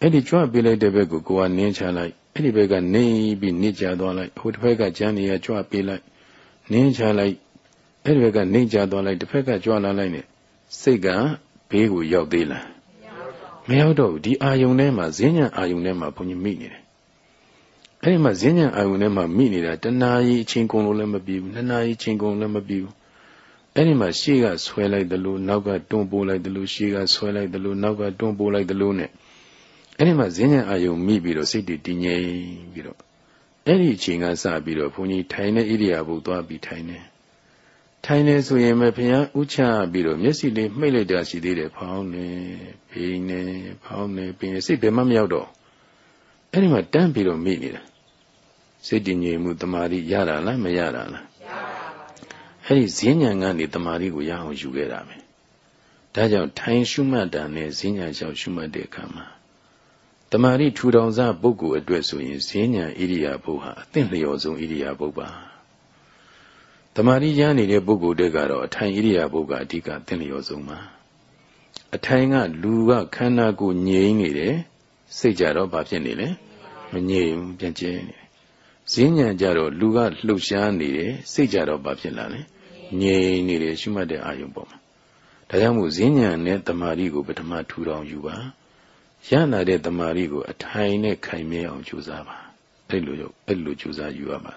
အဲ့ဒီကြွပေးလိုက်တဲ့ဘက်ကိုကိုကနင်းချလိုက်အဲ့ဒီဘက်ကနေပြီးနစ်ကြသွားလိုက်ဟိုတစ်ဖက်ကကျမ်းတွေကကြွပေးလိုက်နင်းချလိုက်အဲ့ဒီဘက်ကနေကြသွားလိုက်တစ်ဖက်ကကြွလာလိုက်နဲ့စိတ်ကဘေးကိုရောက်သေးလားမရောက်တော့ဘူးဒီအာယုန်ထဲမှာဈဉ္ညာအာယုန်ထဲမှာဘုန်းကြီးမိနေတယ်အဲ့ဒီမှာဈဉ္ညာအာယုန်ထဲမှာမိနေတာတဏှာကြီးအချင်းကုန်လို့လည်းမပြီးဘူးနှစ်နာရီချင်းကုန်လည်းမပြီးဘူး အဲ့ဒီမှာရှေ့ကဆွဲလိုက်တယ်လို့နောက်ကတွန်းပိုးလိုက်တယ်လို့ရှေ့ကဆွဲလိုက်တယ်လို့နောက်ကတွန်းပိုးလိုက်တယ်လို့ ਨੇ အဲ့ဒီမှာဈဉ္ဉံအာယုံမိပြီးတော့စိတ်တည်တည်ငြိမ်ပြီးတော့အဲ့ဒီအချိန်ကစပြီးတော့ဘုန်းကြီးထိုင်တဲ့ဣရိယာပုသွားပြီးထိုင်နေထိုင်နေဆိုရင်မဖျားဥချပြီးတော့မျက်စိလေးမှိတ်လိုက်တာရှိသေးတယ်ဖောင်းနေပိနေဖောင်းနေပိနေစိတ်ဘယ်မှမရောက်တော့အဲ့ဒီမှာတန်းပြီးတော့မိနေတာစိတ်တည်ငြိမ်မှုတမာရီရတာလားမရတာလားရပါပါ အဲ့ဒီဈဉ္ဉံကနေတမာရီကိုရအောင်ယူခဲ့တာပဲဒါကြောင့်ထိုင်ရှုမှတ်တာနဲ့ဈဉ္ဉံလျှောက်ရှုမှတ်တဲ့အခါမှာတမာရီထူထောင်စားပုဂ္ဂိုလ်အတွက်ဆိုရင်ဈဉ္ညာဣရိယာပုဟာအသင့်လျော်ဆုံးဣရိယာပုပါတမာရီရနေတဲ့ပုဂ္ဂိုလ်တွေကတော့အထိုင်ဣရိယာပုကအဓိကအသင့်လျော်ဆုံးပါအထိုင်ကလူကခန္ဓာကိုငြိမ်နေတယ်စိတ်ကြတော့ဘာဖြစ်နေလဲမငြိမ်ဘူးပြန်ကျဲနေတယ်ဈဉ္ညာကြတော့လူကလှုပ်ရှားနေတယ်စိတ်ကြတော့ဘာဖြစ်လာလဲ ငြိမ်နေတယ်ရှုမှတ်တဲ့အာယုံပေါ်မှာဒါကြောင့်မို့ဈဉ္ညာနဲ့တမာရီကိုပထမထူထောင်ယူပါရလာတဲ့တမာရီကို အထိုင်နဲ့ခိုင်မြဲအောင်ကြိုးစားပါအဲ့လိုရောအဲ့လိုကြိုးစားယူရပါ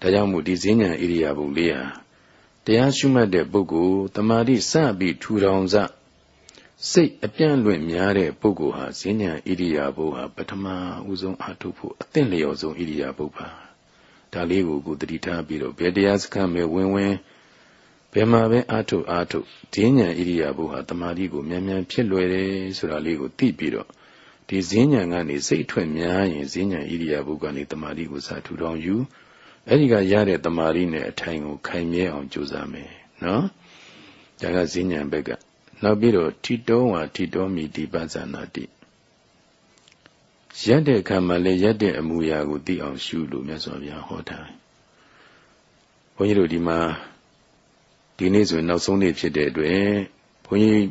ဒါကြောင့်မို့ဒီဈဉ္ဉံဣရိယာပုလေးဟာတရားရှုမှတ်တဲ့ပုဂ္ဂိုလ်တမာတိစပြီးထူထောင်စစိတ်အပြန့်လွင့်များတဲ့ပုဂ္ဂိုလ်ဟာဈဉ္ဉံဣရိယာပုဟာပထမဦးဆုံးအထုဖို့အသင့်လျော်ဆုံးဣရိယာပုပါ ဒါလေးကိုကိုတတိထားပြီးတော့ဘယ်တရားစခန်းပဲဝင်ဝင်ဘယ်မှာပဲအာထုအာထုဈဉ္ဉံဣရိယာပုဟာတမာတိကိုမြန်မြန်ဖြစ်လွယ်တယ်ဆိုတာလေးကိုသိပြီးတော့ဒီဈဉ္ဉံကနေစိတ်ထွက်များရင်ဈဉ္ဉံဣရိယာပုကနေတမာတိကိုစာထူထောင်ယူအဲ့ဒီကရတဲ့တမာတိနဲ့အထိုင်ကိုခိုင်မြဲအောင်ကြိုးစားမယ်နော်ဒါကဈဉ္ဉံဘက်ကနောက်ပြီးတော့ထိတောဝါထိတောမိဒီပဇာနာတိ ရက်တဲ့ခံမှလည်းရက်တဲ့အမူအရာကိုသိအောင်ရှုလို့မြတ်စွာဘုရားဟောထားဘုန်းကြီးတို့ဒီမှာဒီနေ့ဆိုနောက်ဆုံးနေ့ဖြစ်တဲ့အတွက်ဘုန်းကြီး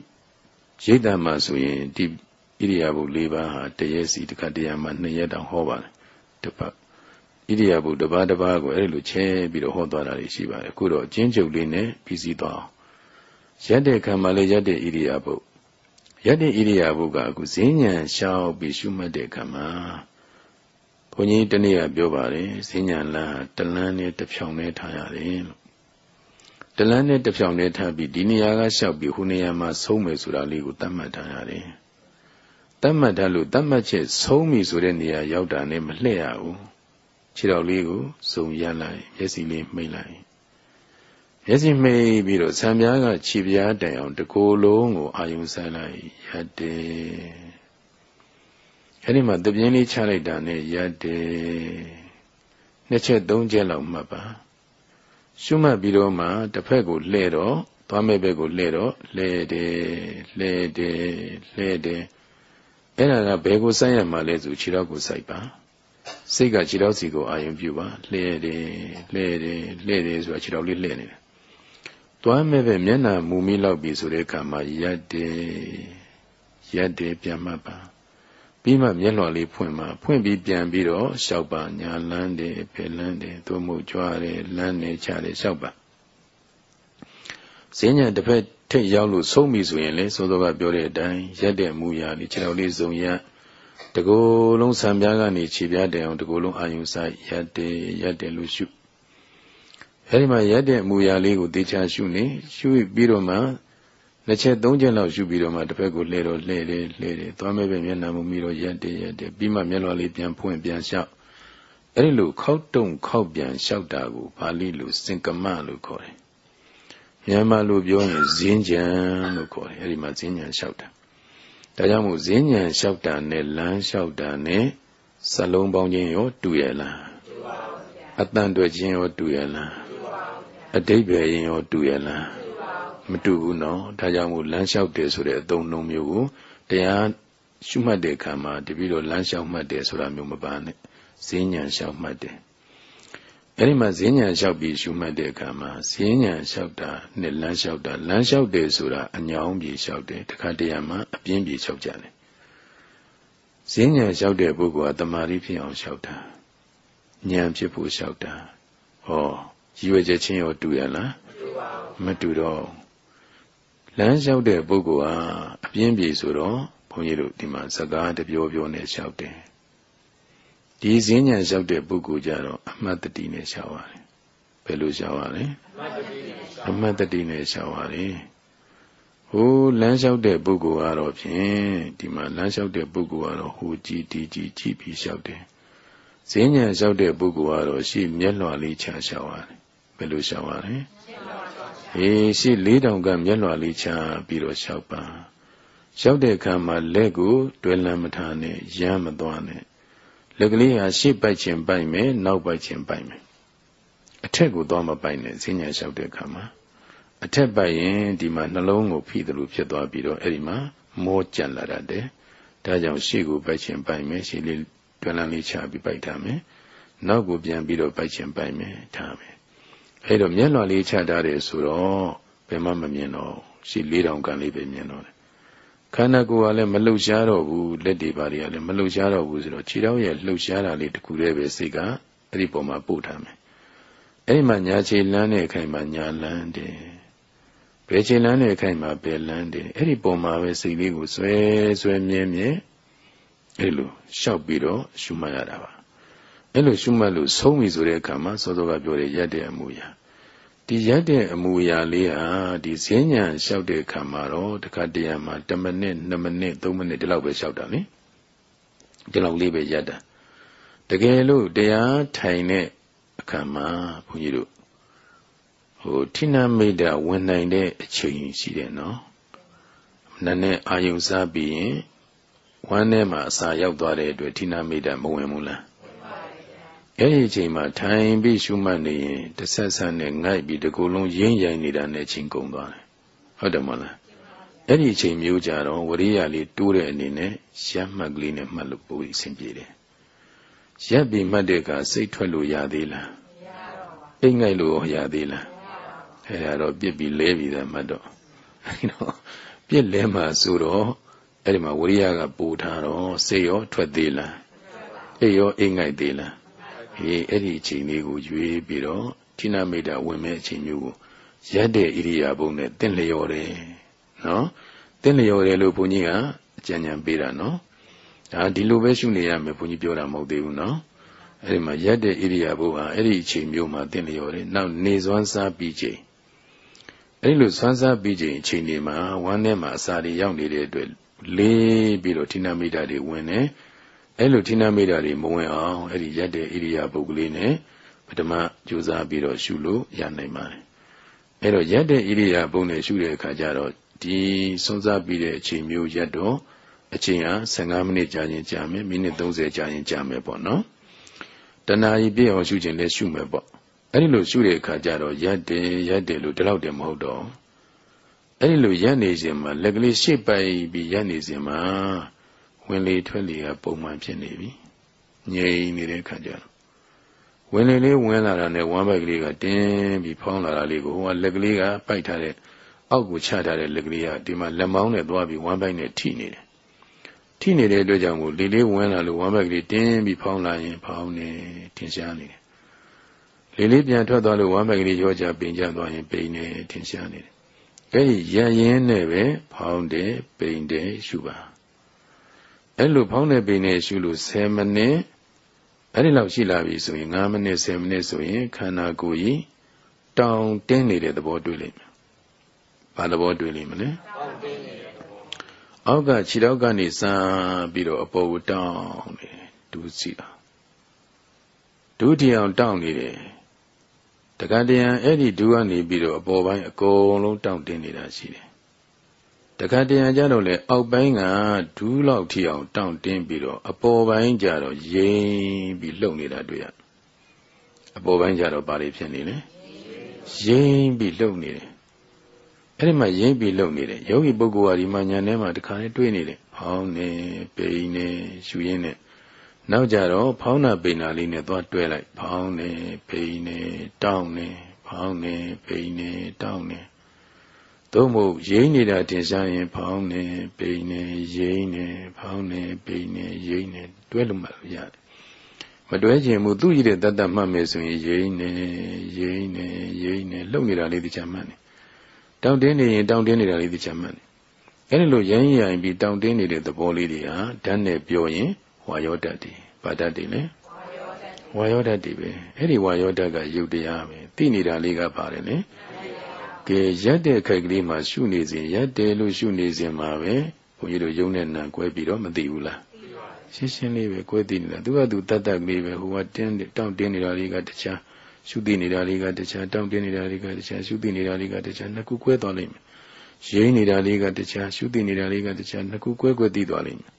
ရိတ်တမှာဆိုရင်ဒီဣရိယာပု၄ပါးဟာတရက်စီတစ်ခါတရံမှာနှစ်ရက်တောင်ဟောပါတယ်တစ်ပတ်ဣရိယာပုတစ်ပါးတစ်ပါးကိုအဲ့လိုချဲပြီးတော့ဟောသွားတာရှိပါတယ်အခုတော့အချင်းချုပ်လေးနဲ့ပြီးစီးသွားအောင်ရက်တဲ့ခံမှာလည်းရက်တဲ့ဣရိယာပု ရက်တဲ့ဣရိယာပုကအခုဈဉ္ဉံရှောက်ပြီးရှုမှတ်တဲ့ခံမှာဘုန်းကြီးတနေ့ကပြောပါတယ်ဈဉ္ဉံလားတလန်းနဲ့တစ်ဖြောင်နဲ့ထားရတယ်လို့တလန်းနဲ့တစ်ဖြောင်နဲ့ထားပြီးဒီနေရာကလျှောက်ပြီးဟိုနေရာမှာဆုံးမယ်ဆိုတာလေးကိုသတ်မှတ်ထားရတယ်။သတ်မှတ်ထားလို့သတ်မှတ်ချက်ဆုံးပြီဆိုတဲ့နေရာရောက်တာနဲ့မလှည့်ရဘူး။ခြေတော်လေးကိုစုံရလိုက်မျက်စိလေးမှိတ်လိုက် မျက်စိမှိတ်ပြီးတော့ဆံပြားကခြေပြားတိုင်အောင်တကိုယ်လုံးကိုအာယုံဆိုင်လိုက်ရတယ်။အဲဒီမှာတပြင်းလေးချလိုက်တာနဲ့ရတယ်။နှစ်ချက်သုံးချက်လောက်မှတ်ပါ။ရှုမှတ်ပြီးတော့မှတစ်ဖက်ကိုလှဲ့တော့သွားမဲ့ဘက်ကိုလှဲ့တော့လှဲ့တယ်လှဲ့တယ်လှဲ့တယ်အဲ့ဒါကဘယ်ကိုစိုက်ရမှာလဲဆိုခြေထောက်ကိုစိုက်ပါစိတ်ကခြေထောက်စီကိုအာရုံပြုပါလှဲ့တယ်လှဲ့တယ်လှဲ့တယ်ဆိုတာခြေထောက်လေးလှဲ့နေတယ် သွားမဲ့ဘက်မျက်နှာမူမိလောက်ပြီဆိုတဲ့အခါမှာရက်တယ်ရက်တယ်ပြန်မှတ်ပါပြီးမှမျက်လွှာလေးဖွင့်မှာဖွင့်ပြီးပြန်ပြီးတော့လျှောက်ပါညာလန်းတယ်ဖယ်လန်းတယ်သို့မဟုတ်ကြွားတယ်လန်းတယ်ချတယ်လျှောက်ပါဈဉ္ညာတစ်ဖက်ထိတ်ရောက်လို့ဆုံးပြီဆိုရင်လေသို့သောကပြောတဲ့အတိုင်းရက်တဲ့မူရာလေးခြေတော်လေးစုံရတကူလုံးဆံပြားကနေခြေပြားတယ်အောင်တကူလုံးအာယုဆိုင်ရက်တယ်ရက်တယ်လို့ရှု အဲဒီမှာရက်တဲ့အမူအရာလေးကိုသေချာရှုနေရှုပြီးတော့မှနှစ်ချက်သုံးချက်လောက်ရှုပြီးတော့မှတစ်ဖက်ကိုလှည့်တော့လှည့်တယ်လှည့်တယ်သွားမဲ့ပဲမျက်နှာမမီတော့ရက်တယ်ရက်တယ်ပြီးမှမျက်လွှာလေးပြန်ဖွင့်ပြန်လျှောက်အဲဒီလိုခောက်တုံခောက်ပြန်လျှောက်တာကိုပါဠိလိုစင်ကမလို့ခေါ်တယ်မြန်မာလိုပြောရင်ဇင်းကြံလို့ခေါ်တယ်အဲဒီမှာဇင်းကြံလျှောက်တာဒါကြောင့်မို့ဇင်းကြံလျှောက်တာနဲ့လမ်းလျှောက်တာနဲ့စလုံးပေါင်းခြင်းရော တူရဲ့လားအတန်တွေ့ခြင်းရောတူရဲ့လား အတိတ်ပဲရင်ရောတူရဲ့လားမတူဘူးနော်ဒါကြောင့်မို့လမ်းလျှောက်တယ်ဆိုတဲ့အသုံးနှုန်းမျိုးကိုတရားရှုမှတ်တဲ့အခါမှာတပည့်တော်လမ်းလျှောက်မှတ်တယ်ဆိုတာမျိုးမပါနဲ့ဈဉ္ညာလျှောက်မှတ်တယ်အဲ့ဒီမှာဈဉ္ညာလျှောက်ပြီးရှုမှတ်တဲ့အခါမှာဈဉ္ညာလျှောက်တာနဲ့လမ်းလျှောက်တာလမ်းလျှောက်တယ်ဆိုတာအညောင်းပြေလျှောက်တယ်တခါတရံမှာအပြင်းပြေလျှောက်ကြတယ်ဈဉ္ညာလျှောက်တဲ့ပုဂ္ဂိုလ်ကတမာရီဖြစ်အောင်လျှောက်တာဉာဏ်ဖြစ်ဖို့လျှောက်တာဟော ရည်ရွယ်ချက်ချင်းရောတူရလားမတူတော့လမ်းလျှောက်တဲ့ပုဂ္ဂိုလ်ဟာအပြင်းပြေဆိုတော့ဘုန်းကြီးတို့ဒီမှာစကားတပြောပြောနဲ့လျှောက်တယ်ဒီဈဉ္ညာလျှောက်တဲ့ပုဂ္ဂိုလ်ကြတော့အမှတ်တတိနဲ့လျှောက်ရတယ်ဘယ်လိုလျှောက်ရလဲအမှတ်တတိနဲ့လျှောက်ရတယ်ဟိုလမ်းလျှောက်တဲ့ပုဂ္ဂိုလ်ကတော့ဖြင့်ဒီမှာလမ်းလျှောက်တဲ့ပုဂ္ဂိုလ်ကတော့ဟိုကြည်တီကြည်ကြည်ပြီးလျှောက်တယ်ဈဉ္ညာလျှောက်တဲ့ပုဂ္ဂိုလ်ကတော့ရှေ့မျက်လွှာလေးချလျှောက်ရတယ် ဘယ်လိုလျှောက်ရလဲအေးရှေ့လေးတောင်ကမျက်လွှာလေးချပြီးတော့လျှောက်ပါလျှောက်တဲ့အခါမှာလက်ကိုတွဲလမ်းမထားနဲ့ရမ်းမသွားနဲ့လက်ကလေးဟာရှေ့ပိုက်ခြင်းပိုက်မယ်နောက်ပိုက်ခြင်းပိုက်မယ်အထက်ကိုသွားမပိုက်နဲ့ဈဉ္ညာလျှောက်တဲ့အခါမှာအထက်ပိုက်ရင်ဒီမှာနှလုံးကိုဖိသလိုဖြစ်သွားပြီးတော့အဲ့ဒီမှာမောကြံလာတတ်တယ်ဒါကြောင့်ရှေ့ကိုပိုက်ခြင်းပိုက်မယ်ရှေ့လေးတွယ်လန်းလေးချပြီးပိုက်ထားမယ်နောက်ကိုပြန်ပြီးတော့ပိုက်ခြင်းပိုက်မယ်ထားမယ် အဲ့တော့မျက်လွှာလေးချထားတယ်ဆိုတော့ဘယ်မှမမြင်တော့ရှေ့လေးတောင်ကန်လေးပဲမြင်တော့တယ်ခန္ဓာကိုယ်ကလည်းမလှုပ်ရှားတော့ဘူးလက်တွေပါတွေကလည်းမလှုပ်ရှားတော့ဘူးဆိုတော့ခြေထောက်ရဲ့လှုပ်ရှားတာလေးတခုတည်းပဲစိတ်ကအဲ့ဒီပုံမှာပို့ထားမယ်အဲ့ဒီမှာညာခြေလန်းတဲ့အခိုင်မှာညာလန်းတယ်ဘယ်ခြေလန်းတဲ့အခိုင်မှာဘယ်လန်းတယ်အဲ့ဒီပုံမှာပဲစိတ်လေးကိုဆွဲဆွဲမြဲမြဲအဲ့လိုရှောက်ပြီးတော့ရှုမှတ်ရတာပါ အဲ့လိုရှုမှတ်လို့ဆုံးပြီဆိုတဲ့အခါမှာစောစောကပြောတဲ့ရက်တဲ့အမူအရာဒီရက်တဲ့အမူအရာလေးဟာဒီဈဉ္ညာလျှောက်တဲ့အခါမှာတော့တခါတရံမှာ10မိနစ်2မိနစ်3မိနစ်ဒီလောက်ပဲလျှောက်တာလေဒီလောက်လေးပဲရက်တာတကယ်လို့တရားထိုင်တဲ့အခါမှာဘုန်းကြီးတို့ဟိုထိနာမိတ်တာဝင်နိုင်တဲ့အချိန်ရှိတယ်နော်နည်းနည်းအာယုံစားပြီးရင်ဝမ်းထဲမှာအစာရောက်သွားတဲ့အတွက်ထိနာမိတ်တာမဝင်ဘူးလား အဲ့ဒီအချိန်မှာထိုင်ပြီးရှုမှတ်နေရင်တဆက်ဆက်နဲ့ငိုက်ပြီးတကူလုံးရင်းရိုင်နေတာနဲ့ချင်းကုန်သွားတယ်ဟုတ်တယ်မလားအဲ့ဒီအချိန်မျိုးကြတော့ဝရိယလေးတိုးတဲ့အနေနဲ့ရပ်မှတ်ကလေးနဲ့မှတ်လို့ပိုအဆင်ပြေတယ်ရပ်ပြီးမှတ်တဲ့အခါစိတ်ထွက်လို့ရသေးလားမရတော့ပါအိတ်ငိုက်လို့ရသေးလားမရတော့အဲ့ဒါတော့ပြစ်ပြီးလဲပြီးတယ်မှတ်တော့အဲ့တော့ပြစ်လဲမှဆိုတော့အဲ့ဒီမှာဝရိယကပူထားတော့စိတ်ရောထွက်သေးလားအိတ်ရောအိတ်ငိုက်သေးလား အေးအဲ့ဒီအချိန်လေးကိုရွေးပြီးတော့ဌိနမိတ်တာဝင်မဲ့အချိန်မျိုးကိုရက်တဲ့ဣရိယာပုနဲ့တင့်လျော်တယ်နော်တင့်လျော်တယ်လို့ဘုန်းကြီးကအကြံဉာဏ်ပေးတာနော်ဒါဒီလိုပဲရှုနေရမယ်ဘုန်းကြီးပြောတာမဟုတ်သေးဘူးနော်အဲ့ဒီမှာရက်တဲ့ဣရိယာပုဟာအဲ့ဒီအချိန်မျိုးမှာတင့်လျော်တယ်နောက်နေစွမ်းစားပြီးချိန်အဲ့ဒီလိုစွမ်းစားပြီးချိန်အချိန်ဒီမှာဝမ်းထဲမှာအစာတွေရောက်နေတဲ့အတွက်လေးပြီးတော့ဌိနမိတ်တာတွေဝင်တယ် အဲ့လိုဌိနမိတ်တာတွေမဝင်အောင်အဲ့ဒီရက်တဲ့ဣရိယာပုကလေးနဲ့ပထမကြိုးစားပြီးတော့ရှုလို့ရနိုင်ပါတယ်အဲ့တော့ရက်တဲ့ဣရိယာပုနဲ့ရှုတဲ့အခါကျတော့ဒီစွန်းစားပြီးတဲ့အချိန်မျိုးရက်တော့အချိန်ဟာ15မိနစ်ကြာရင်ကြာမယ်မိနစ်30ကြာရင်ကြာမယ်ပေါ့နော်တဏှာကြီးပြည့်အောင်ရှုခြင်းလည်းရှုမယ်ပေါ့အဲ့ဒီလိုရှုတဲ့အခါကျတော့ရက်တယ်ရက်တယ်လို့ဒီလောက်တည်းမဟုတ်တော့အဲ့ဒီလိုရက်နေစဉ်မှာလက်ကလေးရှေ့ပိုက်ပြီးရက်နေစဉ်မှာ ဝင်လေထွက်လေကပုံမှန်ဖြစ်နေပြီငြိမ်နေတဲ့ခါကျတော့ဝင်လေလေးဝင်လာတာနဲ့ဝမ်းပိုက်ကလေးကတင်းပြီးဖောင်းလာတာလေးကိုဟိုကလက်ကလေးကပိုက်ထားတဲ့အောက်ကိုချထားတဲ့လက်ကလေးကဒီမှာလက်မောင်းနဲ့သွားပြီးဝမ်းပိုက်နဲ့ထိနေတယ်ထိနေတဲ့အတွက်ကြောင့်ကိုလေလေးဝင်လာလို့ဝမ်းပိုက်ကလေးတင်းပြီးဖောင်းလာရင်ဖောင်းနေထင်ရှားနေတယ်လေလေးပြန်ထွက်သွားလို့ဝမ်းပိုက်ကလေးရောကြပိန်ကြသွားရင်ပိန်နေထင်ရှားနေတယ်အဲဒီရရင်နဲ့ပဲဖောင်းတယ်ပိန်တယ်ရှုပါ အဲ့လိုဖောင်းတဲ့ပိန်နဲ့ရှုလို့10မိနစ်အဲ့ဒီလောက်ရှိလာပြီဆိုရင်9မိနစ်10မိနစ်ဆိုရင်ခန္ဓာကိုယ်ကြီးတောင်တင်းနေတဲ့သဘောတွေ့လိမ့်မယ်။ဘာသဘောတွေ့လိမ့်မလဲ။တောင်တင်းနေတဲ့သဘော။အောက်ကခြေထောက်ကနေစမ်းပြီးတော့အပေါ်ကိုတောင်းနေဒုစီတာ။ဒုတိယအောင်တောင်းနေတယ်။တခါတရံအဲ့ဒီဒုကနေပြီးတော့အပေါ်ပိုင်းအကုန်လုံးတောင်းတင်းနေတာရှိတယ် တခါတရံကြတော့လေအောက်ပိုင်းကဒူးလောက်ထီအောင်တောင့်တင်းပြီးတော့အပေါ်ပိုင်းကြတော့ရိမ်ပြီးလှုပ်နေတာတွေ့ရအပေါ်ပိုင်းကြတော့ဘာတွေဖြစ်နေလဲရိမ်ပြီးလှုပ်နေတယ်အဲ့ဒီမှာရိမ်ပြီးလှုပ်နေတယ်ယောဂီပုဂ္ဂိုလ်ဟာဒီမှာညာထဲမှာတခါလေးတွေးနေတယ်ဖောင်းနေပိန်နေရှူရင်းနေနောက်ကြတော့ဖောင်းတာပိန်တာလေးနဲ့သွားတွဲလိုက်ဖောင်းနေပိန်နေတောင်းနေဖောင်းနေပိန်နေတောင်းနေ သို့မဟုတ်ရိမ့်နေတာတင်စားရင်ဖောင်းနေပိန်နေရိမ့်နေဖောင်းနေပိန်နေရိမ့်နေတွဲလို့မှရတယ်မတွဲခြင်းမူသူ့ရည်တဲ့တတ်တတ်မှတ်မယ်ဆိုရင်ရိမ့်နေရိမ့်နေရိမ့်နေလှုပ်နေတာလေးသိချမှတ်နေတောင်းတင်းနေရင်တောင်းတင်းနေတာလေးသိချမှတ်နေအဲ့ဒီလိုရမ်းရိုင်ပြီးတောင်းတင်းနေတဲ့သဘောလေးတွေဟာဓာတ်နဲ့ပြောရင်ဝါယောဓာတ်တွေဗာဓာတ်တွေလေဝါယောဓာတ်တွေပဲအဲ့ဒီဝါယောဓာတ်ကယုတ်တရားပဲသိနေတာလေးကပါတယ်လေ ကဲရက်တဲ့ခိုက်ကလေးမှာရှုနေစဉ်ရက်တယ်လို့ရှုနေစဉ်မှာပဲဘုန်းကြီးတို့ယုံနဲ့နံကွဲပြီးတော့မသိဘူးလားရှင်းရှင်းလေးပဲကွဲသိနေတာသူကသူတတ်တတ်လေးပဲဟိုကတင်းတောင့်တင်းနေတာလေးကတခြားရှုသိနေတာလေးကတခြားတောင့်တင်းနေတာလေးကတခြားရှုသိနေတာလေးကတခြားနှစ်ခုကွဲသွားလိမ့်မယ်ရိမ့်နေတာလေးကတခြားရှုသိနေတာလေးကတခြားနှစ်ခုကွဲကွဲသိသွားလိမ့်မယ်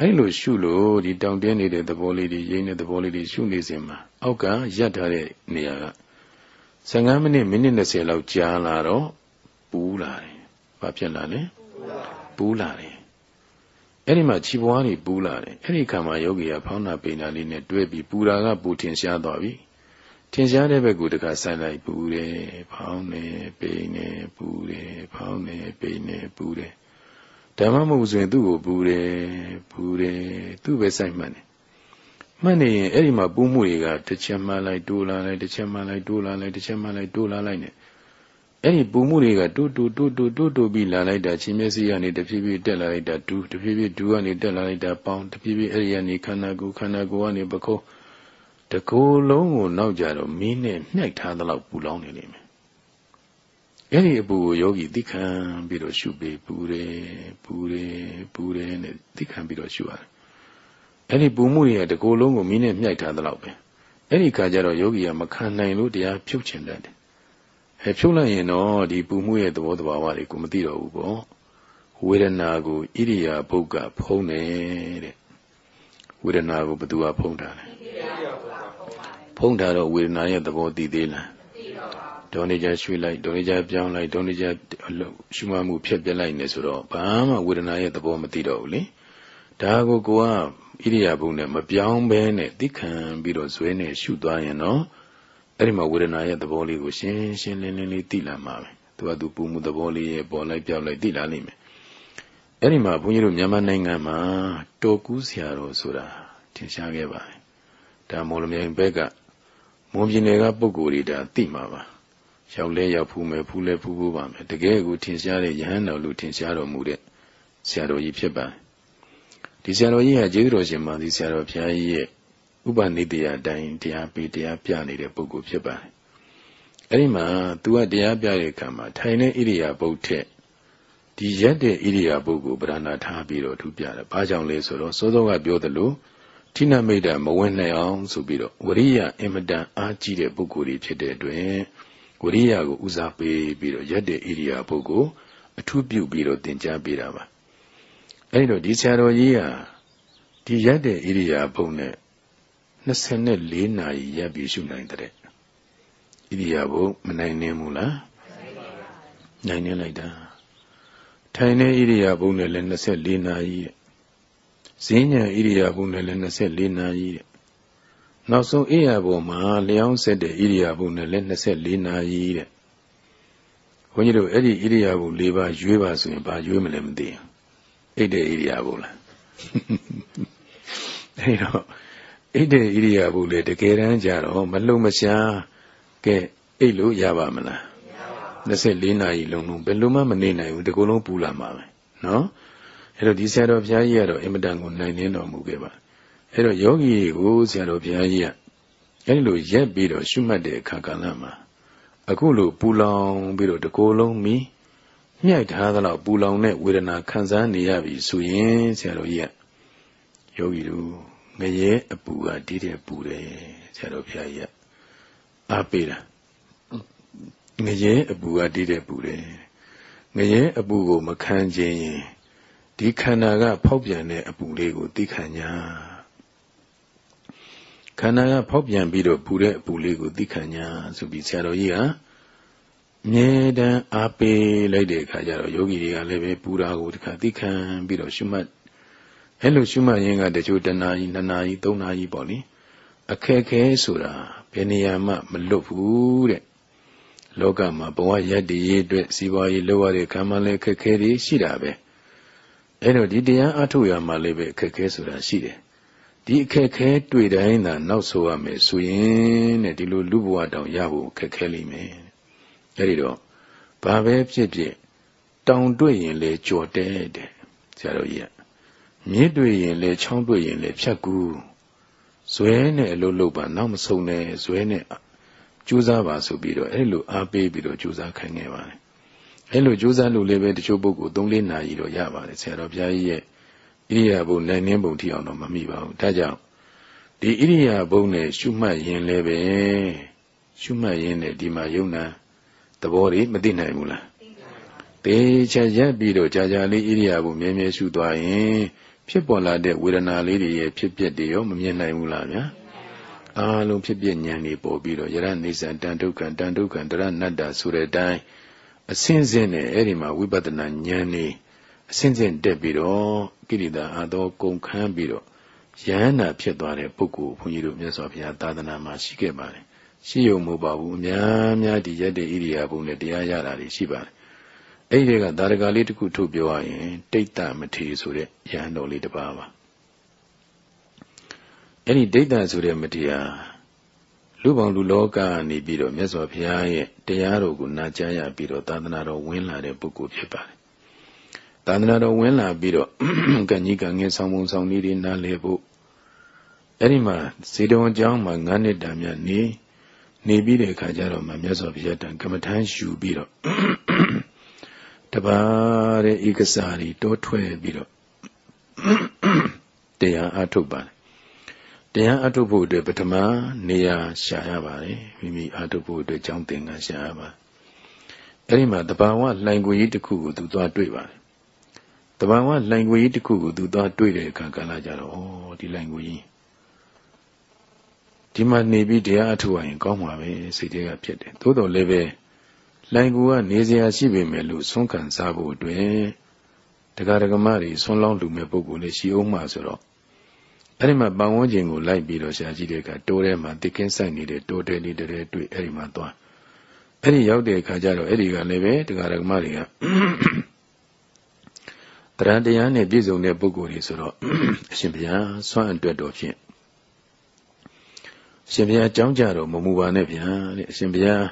အဲ့လိုရှုလို့ဒီတောင့်တင်းနေတဲ့သဘောလေးတွေရိမ့်တဲ့သဘောလေးတွေရှုနေစဉ်မှာအောက်ကရပ်ထားတဲ့နေရာက 15မိနစ်မိနစ်20လောက်ကြာလာတော့ပူးလာတယ်။ဘာဖြစ်လာလဲ။ပူးလာတယ်။အဲ့ဒီမှာခြေပွားတွေပူးလာတယ်။အဲ့ဒီခါမှာယောဂီကဖောင်းနာပိန်နာလေးနဲ့တွဲပြီးပူတာကပူထင်ရှားသွားပြီ။ထင်ရှားတဲ့ဘက်ကိုတခါဆိုင်လိုက်ပူတယ်။ဖောင်းနေပိန်နေပူတယ်။ဖောင်းနေပိန်နေပူတယ်။ဓမ္မမဟုတ်ဆိုရင်သူ့ကိုပူတယ်ပူတယ်သူ့ပဲဆိုင်မှတ်တယ် မှတ်နေရင်အဲ့ဒီမှာပူးမှုတွေကတစ်ချက်မှလိုက်တိုးလာလိုက်တစ်ချက်မှလိုက်တိုးလာလိုက်တစ်ချက်မှလိုက်တိုးလာလိုက်နဲ့အဲ့ဒီပူမှုတွေကတိုးတိုးတိုးတိုးတိုးတိုးပြီးလာလိုက်တာချင်းမျက်စိကနေတဖြည်းဖြည်းတက်လာလိုက်တာဒူးတဖြည်းဖြည်းဒူးကနေတက်လာလိုက်တာပေါင်းတဖြည်းဖြည်းအဲ့ဒီကနေခန္ဓာကိုယ်ခန္ဓာကိုယ်ကနေပကုံးတကူလုံးကိုနောက်ကြတော့မင်းနဲ့နှိုက်ထားသလောက်ပူလောင်နေလိမ့်မယ်အဲ့ဒီအပူကိုယောဂီသိခံပြီးတော့ရှုပေးပူတယ်ပူတယ်ပူတယ်နဲ့သိခံပြီးတော့ရှုရတယ် အဲ့ဒီပူမှုတွေကတကိုယ်လုံးကိုမီးနဲ့မြိုက်ထားသလောက်ပဲအဲ့ဒီခါကျတော့ယောဂီကမခံနိုင်လို့တရားဖြုတ်ချင်တတ်တယ်အဲဖြုတ်လိုက်ရင်တော့ဒီပူမှုရဲ့သဘောတဘာဝတွေကိုမသိတော့ဘူးပေါ့ဝေဒနာကိုဣရိယာပုတ်ကဖုံးတယ်တဲ့ဝေဒနာကိုဘသူကဖုံးတာလဲဖုံးတာတော့ဝေဒနာရဲ့သဘောသိသေးလားဒေါနေကြရွှေ့လိုက်ဒေါနေကြပြောင်းလိုက်ဒေါနေကြရှုမှမှုဖြတ်ပြလိုက်နေဆိုတော့ဘာမှဝေဒနာရဲ့သဘောမသိတော့ဘူးလေဒါကိုကိုက ဣရိယာပုနဲ့မပြောင်းဘဲနဲ့သိခံပြီးတော့ဇွဲနဲ့ရှုသွားရင်တော့အဲ့ဒီမှာဝေဒနာရဲ့သဘောလေးကိုရှင်းရှင်းလင်းလင်းလေးသိလာမှာပဲသူကသူပူမှုသဘောလေးရဲ့ပေါ်လိုက်ပြောက်လိုက်သိလာလိမ့်မယ်အဲ့ဒီမှာဘုန်းကြီးတို့မြန်မာနိုင်ငံမှာတော်ကူးဆရာတော်ဆိုတာထင်ရှားခဲ့ပါတယ်ဒါမော်လမြိုင်ဘက်ကမွန်ပြည်နယ်ကပုဂ္ဂိုလ်တွေဒါသိမှာပါရောက်လဲရောက်ဖူးမယ်ဖူးလဲဖူးဖို့ပါမယ်တကယ်ကိုထင်ရှားတဲ့ယဟန်တော်လူထင်ရှားတော်မူတဲ့ဆရာတော်ကြီးဖြစ်ပါတယ် ဒီဆရာတော်ကြီးဟာကျေးဇူးတော်ရှင်မာသီဆရာတော်ဘုရားကြီးရဲ့ဥပနိဒေယအတိုင်းတရားပေးတရားပြနေတဲ့ပုဂ္ဂိုလ်ဖြစ်ပါတယ်။အဲဒီမှာသူကတရားပြတဲ့အခါမှာထိုင်တဲ့ဣရိယာပုတ်ထက်ဒီရက်တဲ့ဣရိယာပုတ်ကိုဗရဏာထားပြီးတော့ထူပြတယ်။ဘာကြောင့်လဲဆိုတော့စောစောကပြောသလိုဌိနမိတ်တမဝင်နိုင်အောင်ဆိုပြီးတော့ဝရိယအင်မတန်အားကြီးတဲ့ပုဂ္ဂိုလ်ကြီးဖြစ်တဲ့အတွက်ဝရိယကိုဦးစားပေးပြီးတော့ရက်တဲ့ဣရိယာပုတ်ကိုအထူးပြုပြီးတော့သင်ကြားပေးတာပါ။ အဲဒီတော့ဒီဆရာတော်ကြီးဟာဒီရက်တဲ့ဣရိယာပုတ်နဲ့24နာရီရပ်ပြီးရှုနိုင်တဲ့ဣရိယာပုတ်မနိုင်နေဘူးလားနိုင်နေလိုက်တာထိုင်နေဣရိယာပုတ်နဲ့လည်း24နာရီတဲ့ဈဉ္ညာဣရိယာပုတ်နဲ့လည်း24နာရီတဲ့နောက်ဆုံးဣရိယာပုတ်မှာလျောင်းဆက်တဲ့ဣရိယာပုတ်နဲ့လည်း24နာရီတဲ့ဘုန်းကြီးတို့အဲ့ဒီဣရိယာပုတ်၄ပါးရွေးပါဆိုရင်ဘာရွေးမလဲမသိဘူး အိတ်တဲ့ဣရိယာပုလားအဲတော့အိတ်တဲ့ဣရိယာပုလေတကယ်တမ်းကြတော့မလုံမရှားကဲအိတ်လို့ရပါမလား24နာရီလုံးလုံးဘယ်လိုမှမနေနိုင်ဘူးဒီကုလုံးပူလာမှာပဲနော်အဲ့တော့ဒီဆရာတော်ဘုရားကြီးကတော့အင်မတန်ကိုနိုင်နှင်းတော်မူခဲ့ပါအဲ့တော့ယောဂီကိုဆရာတော်ဘုရားကြီးကအဲ့လိုရက်ပြီးတော့ရှုမှတ်တဲ့အခါကလည်းမှာအခုလိုပူလောင်ပြီးတော့တကိုယ်လုံးမီး မြိုက်ထားသလောက်ပူလောင်တဲ့ဝေဒနာခံစားနေရပြီဆိုရင်ဆရာတော်ကြီးကယောဂီတို့ငရဲအပူကဒီတဲ့ပူတယ်ဆရာတော်ဘုရားကြီးကအားပေးတာငရဲအပူကဒီတဲ့ပူတယ်ငရဲအပူကိုမခံခြင်းရင်ဒီခန္ဓာကဖောက်ပြန်တဲ့အပူလေးကိုသိခံညာခန္ဓာကဖောက်ပြန်ပြီးတော့ပူတဲ့အပူလေးကိုသိခံညာဆိုပြီးဆရာတော်ကြီးက မြဲတမ်းအားပေးလိုက်တဲ့အခါကျတော့ယောဂီတွေကလည်းပဲပူတာကိုတခါသိခံပြီးတော့ရှုမှတ်အဲ့လိုရှုမှတ်ရင်းကတချို့တနာရီနှစ်နာရီသုံးနာရီပေါ့လေအခက်ခဲဆိုတာဘယ်နေရာမှမလွတ်ဘူးတဲ့လောကမှာဘဝရည်တည်ရေးအတွက်စီးပွားရေးလုပ်ရတဲ့ခံမှလည်းအခက်ခဲတွေရှိတာပဲအဲ့တော့ဒီတရားအထုတ်ရမှာလည်းပဲအခက်ခဲဆိုတာရှိတယ်ဒီအခက်ခဲတွေ့တိုင်းသာနောက်ဆိုရမယ်ဆိုရင်တဲ့ဒီလိုလူဘဝတောင်ရဖို့အခက်ခဲလိမ့်မယ် အဲ့ဒီတော့ဘာပဲဖြစ်ဖြစ်တောင်တွေ့ရင်လေကြော်တဲ့တဲ့ဆရာတော်ကြီးကမြစ်တွေ့ရင်လေချောင်းတွေ့ရင်လေဖြတ်ကူးဇွဲနဲ့အလုပ်လုပ်ပါနောက်မဆုံးနဲ့ဇွဲနဲ့ကြိုးစားပါဆိုပြီးတော့အဲ့လိုအားပေးပြီးတော့ကြိုးစားခိုင်းခဲ့ပါတယ်အဲ့လိုကြိုးစားလို့လည်းပဲတချို့ပုဂ္ဂိုလ်၃-၄နာရီတော့ရပါတယ်ဆရာတော်ဘုရားကြီးရဲ့ဣရိယာပုနိုင်နှင်းပုံထီအောင်တော့မမိပါဘူးဒါကြောင့်ဒီဣရိယာပုနဲ့ရှုမှတ်ရင်လည်းပဲရှုမှတ်ရင်လည်းဒီမှာယုံနာ သဘောတွေမသိနိုင်ဘူးလားသိချာရက်ပြီးတော့ကြာကြာလေးဣရိယာပုမြဲမြဲရှုသွားရင်ဖြစ်ပေါ်လာတဲ့ဝေဒနာလေးတွေရဲ့ဖြစ်ပျက်တွေရောမမြင်နိုင်ဘူးလားဗျာအားလုံးဖြစ်ပျက်ဉာဏ်တွေပေါ်ပြီးတော့ယရနေဆံတန်ဒုက္ခံတန်ဒုက္ခံတရဏတ္တဆိုတဲ့အတိုင်းအစင်းစင်းနဲ့အဲ့ဒီမှာဝိပဿနာဉာဏ်နေအစင်းစင်းတက်ပြီးတော့ကိရိတာအသောကုန်ခန်းပြီးတော့ယန္နာဖြစ်သွားတဲ့ပုဂ္ဂိုလ်ဘုန်းကြီးတို့မြတ်စွာဘုရားသာသနာမှာရှိခဲ့ပါတယ် ရှိုံမဟုတ်ပါဘူးအများများဒီရက်တဲ့ဣရိယာပုနဲ့တရားရတာတွေရှိပါတယ်အဲ့ဒီကသာရကလေးတစ်ခုထုတ်ပြောရရင် တိတ်တမထေဆိုတဲ့ယဟန်တော်လေးတစ်ပါးပါအဲ့ဒီဒိဋ္ဌဆိုတဲ့မတရားလူပေါင်းလူလောကနေပြီးတော့မြတ်စွာဘုရားရဲ့တရားတော်ကိုနာကြားရပြီးတော့သာသနာတော်ဝင်လာတဲ့ပုဂ္ဂိုလ်ဖြစ်ပါတယ်။သာသနာတော်ဝင်လာပြီးတော့ကံကြီးကံငယ်ဆောင်ပုံဆောင်နည်းတွေနားလည်ဖို့အဲ့ဒီမှာဇေတဝန်ကျောင်းမှာ9နှစ်တာမြတ်နေ နေပြီးတဲ့အခါကျတော့မှမြတ်စွာဘုရားတန်ကမ္မထမ်းယူပြီးတော့တပါးတဲ့ဧကစားတွေတိုးထွက်ပြီးတော့တရားအထုတ်ပါတယ်တရားအထုတ်ဖို့အတွက်ပထမနေရာရှာရပါတယ်မိမိအထုတ်ဖို့အတွက်ကြောင်းသင်္ကန်းရှာရပါတယ်အဲ့ဒီမှာတဘာဝလှိုင်ကိုကြီးတစ်ခုကိုသူသွားတွေ့ပါတယ်တဘာဝလှိုင်ကိုကြီးတစ်ခုကိုသူသွားတွေ့တဲ့အခါကလည်းကြတော့ဩဒီလှိုင်ကိုကြီး ဒီမှာနေပြီးတရားအထုတ်ရရင်ကောင်းမှာပဲစိတ်တွေကဖြစ်တယ်သို့တော်လည်းပဲလှိုင်ကိုကနေစရာရှိပေမဲ့လို့ဆုံးခံစားဖို့အတွက်တရားဓမ္မတွေဆွန်းလောင်းလူမဲ့ပုဂ္ဂိုလ်လေးရှိအောင်မှာဆိုတော့အဲ့ဒီမှာပန်ဝန်းကျင်ကိုလိုက်ပြီးတော့ဆရာကြီးတွေကတိုးထဲမှာတိကင်းဆိုင်နေတဲ့တိုးတဲလေးတည်းတွေ့အဲ့ဒီမှာသွားအဲ့ဒီရောက်တဲ့အခါကျတော့အဲ့ဒီကလည်းပဲတရားဓမ္မတွေကတရားတရားနဲ့ပြည့်စုံတဲ့ပုဂ္ဂိုလ်တွေဆိုတော့အရှင်ဘုရားဆွမ်းအတွက်တော်ဖြင့်အ ရှင်ဘုရားကြောင်းကြတော့မမူပါနဲ့ဗျာတဲ့အရှင်ဘုရား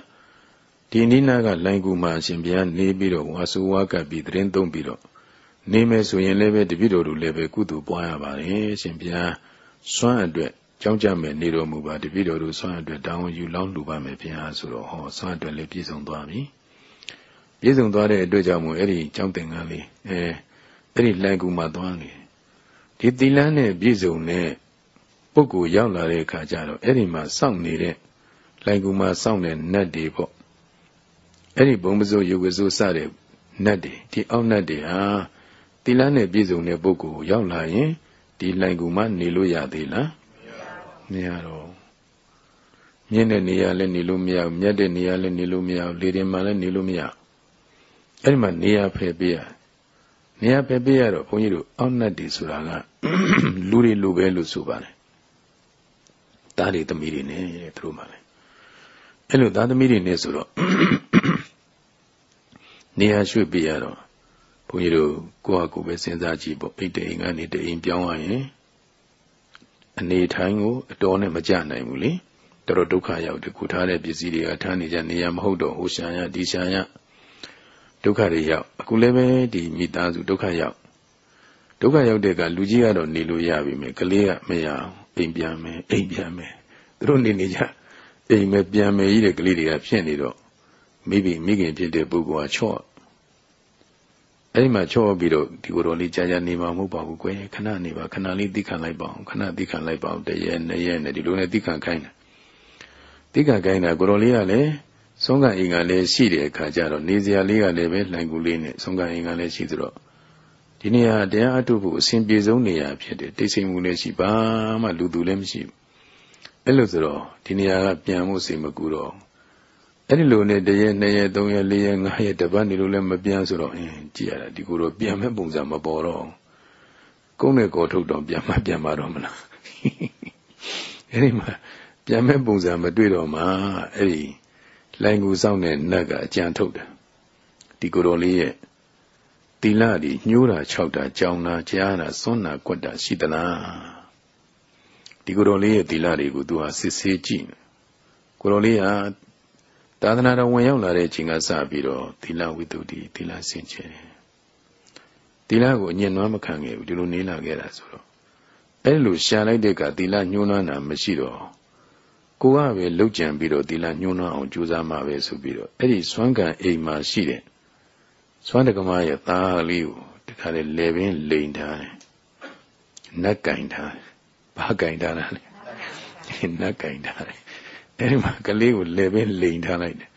ဒီနိနာကလိုင်ကူမှာအရှင်ဘုရားနေပြီးတော့ဝါဆိုဝါကပ်ပြီးသတင်းသုံးပြီးတော့နေမယ်ဆိုရင်လည်းပဲတပည့်တော်တို့လည်းပဲကုသိုလ်ပွားရပါတယ်ရှင်ဘုရားစွမ်းအတွက်ကြောင်းကြမယ်နေတော်မူပါတပည့်တော်တို့စွမ်းအတွက်တောင်းယူလောင်းလူပါမယ်ဘုရားဆိုတော့ဟောစွမ်းအတွက်လည်းပြည့်စုံသွားပြီပြည့်စုံသွားတဲ့အတွက်ကြောင့်မို့အဲ့ဒီကြောင်းသင်္ကန်းလေးအဲအဲ့ဒီလိုင်ကူမှာသွားနေဒီသီလနဲ့ပြည့်စုံတဲ့ ပုဂ္ဂိုလ်ရောက်လာတဲ့အခါကျတော့အဲ့ဒီမှာစောင့်နေတဲ့လိုင်ကူမှာစောင့်တဲ့နတ်တွေပေါ့အဲ့ဒီဘုံပစိုးယုတ်ကစိုးစတဲ့နတ်တွေဒီအောက်နတ်တွေဟာသီလနဲ့ပြည့်စုံတဲ့ပုဂ္ဂိုလ်ရောက်လာရင်ဒီလိုင်ကူမှနေလို့ရသေးလားမရတော့မြင့်တဲ့နေရာလည်းနေလို့မရဘူးမြတ်တဲ့နေရာလည်းနေလို့မရဘူးလေတင်မှလည်းနေလို့မရအဲ့ဒီမှာနေရာဖယ်ပေးရနေရာဖယ်ပေးရတော့ဘုန်းကြီးတို့အောက်နတ်တွေဆိုတာကလူတွေလိုပဲလို့ဆိုပါတယ် သားတွေသမီးတွေနဲ့သူတို့မှလည်းအဲ့လိုသားသမီးတွေနဲ့ဆိုတော့နေရာရွှေ့ပေးရတော့ဘုန်းကြီးတို့ကိုယ့်ဟာကိုယ်ပဲစဉ်းစားကြည့်ပေါ့အိတ်တိန်ကနေတိန်ပြောင်းရရင်အနေထိုင်ကိုအတော်နဲ့မကြနိုင်ဘူးလေတော်တော်ဒုက္ခရောက်တယ်ခုထားတဲ့ပစ္စည်းတွေကထားနေကြနေရမဟုတ်တော့ဟိုရှာရဒီရှာရဒုက္ခတွေရောက်အခုလည်းပဲဒီမိသားစုဒုက္ခရောက်ဒုက္ခရောက်တဲ့ကလူကြီးကတော့နေလို့ရပြီမယ်ကလေးကမရအောင် အိမ်ပြန်မယ်အိမ်ပြန်မယ်သူတို့နေနေကြအိမ်မပြန်မယ်ကြီးတဲ့ကလေးတွေကဖြစ်နေတော့မိဘမိခင်ဖြစ်တဲ့ပုဂ္ဂိုလ်ကချော့အဲ့ဒီမှာချော့ပြီးတော့ဒီကိုယ်တော်လေးကြာကြာနေမှာမဟုတ်ပါဘူးကွယ်ခဏနေပါခဏလေးသိခံလိုက်ပါအောင်ခဏသိခံလိုက်ပါအောင်တရက်နှစ်ရက်နဲ့ဒီလိုနဲ့သိခံခိုင်းတယ်သိခံခိုင်းတာကိုယ်တော်လေးကလည်းဆုံးကအိမ်ကလည်းရှိတဲ့အခါကျတော့နေစရာလေးကလည်းပဲလှိုင်ကူလေးနဲ့ဆုံးကအိမ်ကလည်းရှိသတော့ ဒီနေရာတရားအထုဖို့အစဉ်ပြေဆုံးနေရာဖြစ်တယ်တိတ်ဆိတ်မှုလည်းရှိပါမှလူသူလည်းမရှိဘူးအဲ့လိုဆိုတော့ဒီနေရာကပြန်မှုစိတ်မကူတော့အဲ့ဒီလိုနဲ့တရက်နှစ်ရက်သုံးရက်လေးရက်ငါးရက်တပတ်နေလို့လည်းမပြန်ဆိုတော့အင်းကြည့်ရတာဒီကိုတော့ပြန်မဲ့ပုံစံမပေါ်တော့ကုန်းနဲ့ကောထုတ်တော့ပြန်မှပြန်ပါတော့မလားအဲ့ဒီမှာပြန်မဲ့ပုံစံမတွေ့တော့မှအဲ့ဒီလိုင်ကူဆောင်တဲ့နတ်ကအကြံထုတ်တယ်ဒီကိုယ်တော်လေးရဲ့တီ လာဒီညှိုးတာ၆တာကြောင်တာကြားတာစွန့်တာကွက်တာရှိသလားဒီကိုယ်တော်လေးရဲ့တီလာတွေကိုသူဟာစစ်ဆေးကြည့်ကိုယ်တော်လေးဟာသာသနာတော်ဝင်ရောက်လာတဲ့ချိန်ကစပြီးတော့တီလာဝိတုဒ္ဓိတီလာစင်ကြယ်တီလာကိုညင်နွမ်းမခံခဲ့ဘူးဒီလိုနေလာခဲ့တာဆိုတော့အဲ့လိုရှာလိုက်တဲ့ကတီလာညှိုးနှွမ်းတာမရှိတော့ကိုကပဲလှုပ်ကြံပြီးတော့ဒီလာညှိုးနှောင်းအောင်ကြိုးစားမှာပဲဆိုပြီးတော့အဲ့ဒီစွမ်းကံအိမ်မှာရှိတဲ့ စွမ်းတကမရဲ့သားလေးကိုတခါလေလေပင်လိန်ထားတယ်နက်ကင်ထားတယ်ဘာကင်ထားတာလဲနက်ကင်ထားတယ်အဲ့ဒီမှာကလေးကိုလေပင်လိန်ထားလိုက်တယ်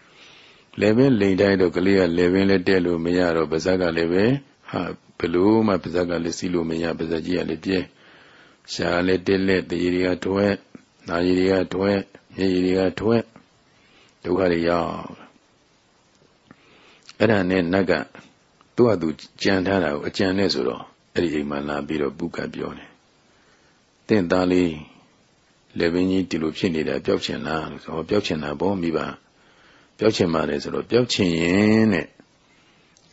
လေပင်လိန်တိုင်းတော့ကလေးကလေပင်လည်းတက်လို့မရတော့ပါဇက်ကလည်းပဲဟာဘလို့မှပါဇက်ကလည်းစီးလို့မရပါဇက်ကြီးကလည်းပြဲရှားလည်းတက်လက်တရေတွေကတွဲနာရီတွေကတွဲမျက်ရည်တွေကတွဲဒုက္ခတွေရောက် အဲ့ဒါနဲ့နတ်ကသူ့ဟာသူကြံထားတာကိုအကြံနဲ့ဆိုတော့အဲ့ဒီအိမ်မှာလာပြီးတော့ပုကပြောတယ်တင့်သားလေးလေပင်ကြီးဒီလိုဖြစ်နေတာပျောက်ချင်လားလို့ဆိုတော့ပျောက်ချင်တာဘောမိပါပျောက်ချင်ပါတယ်ဆိုတော့ပျောက်ချင်ရင်တဲ့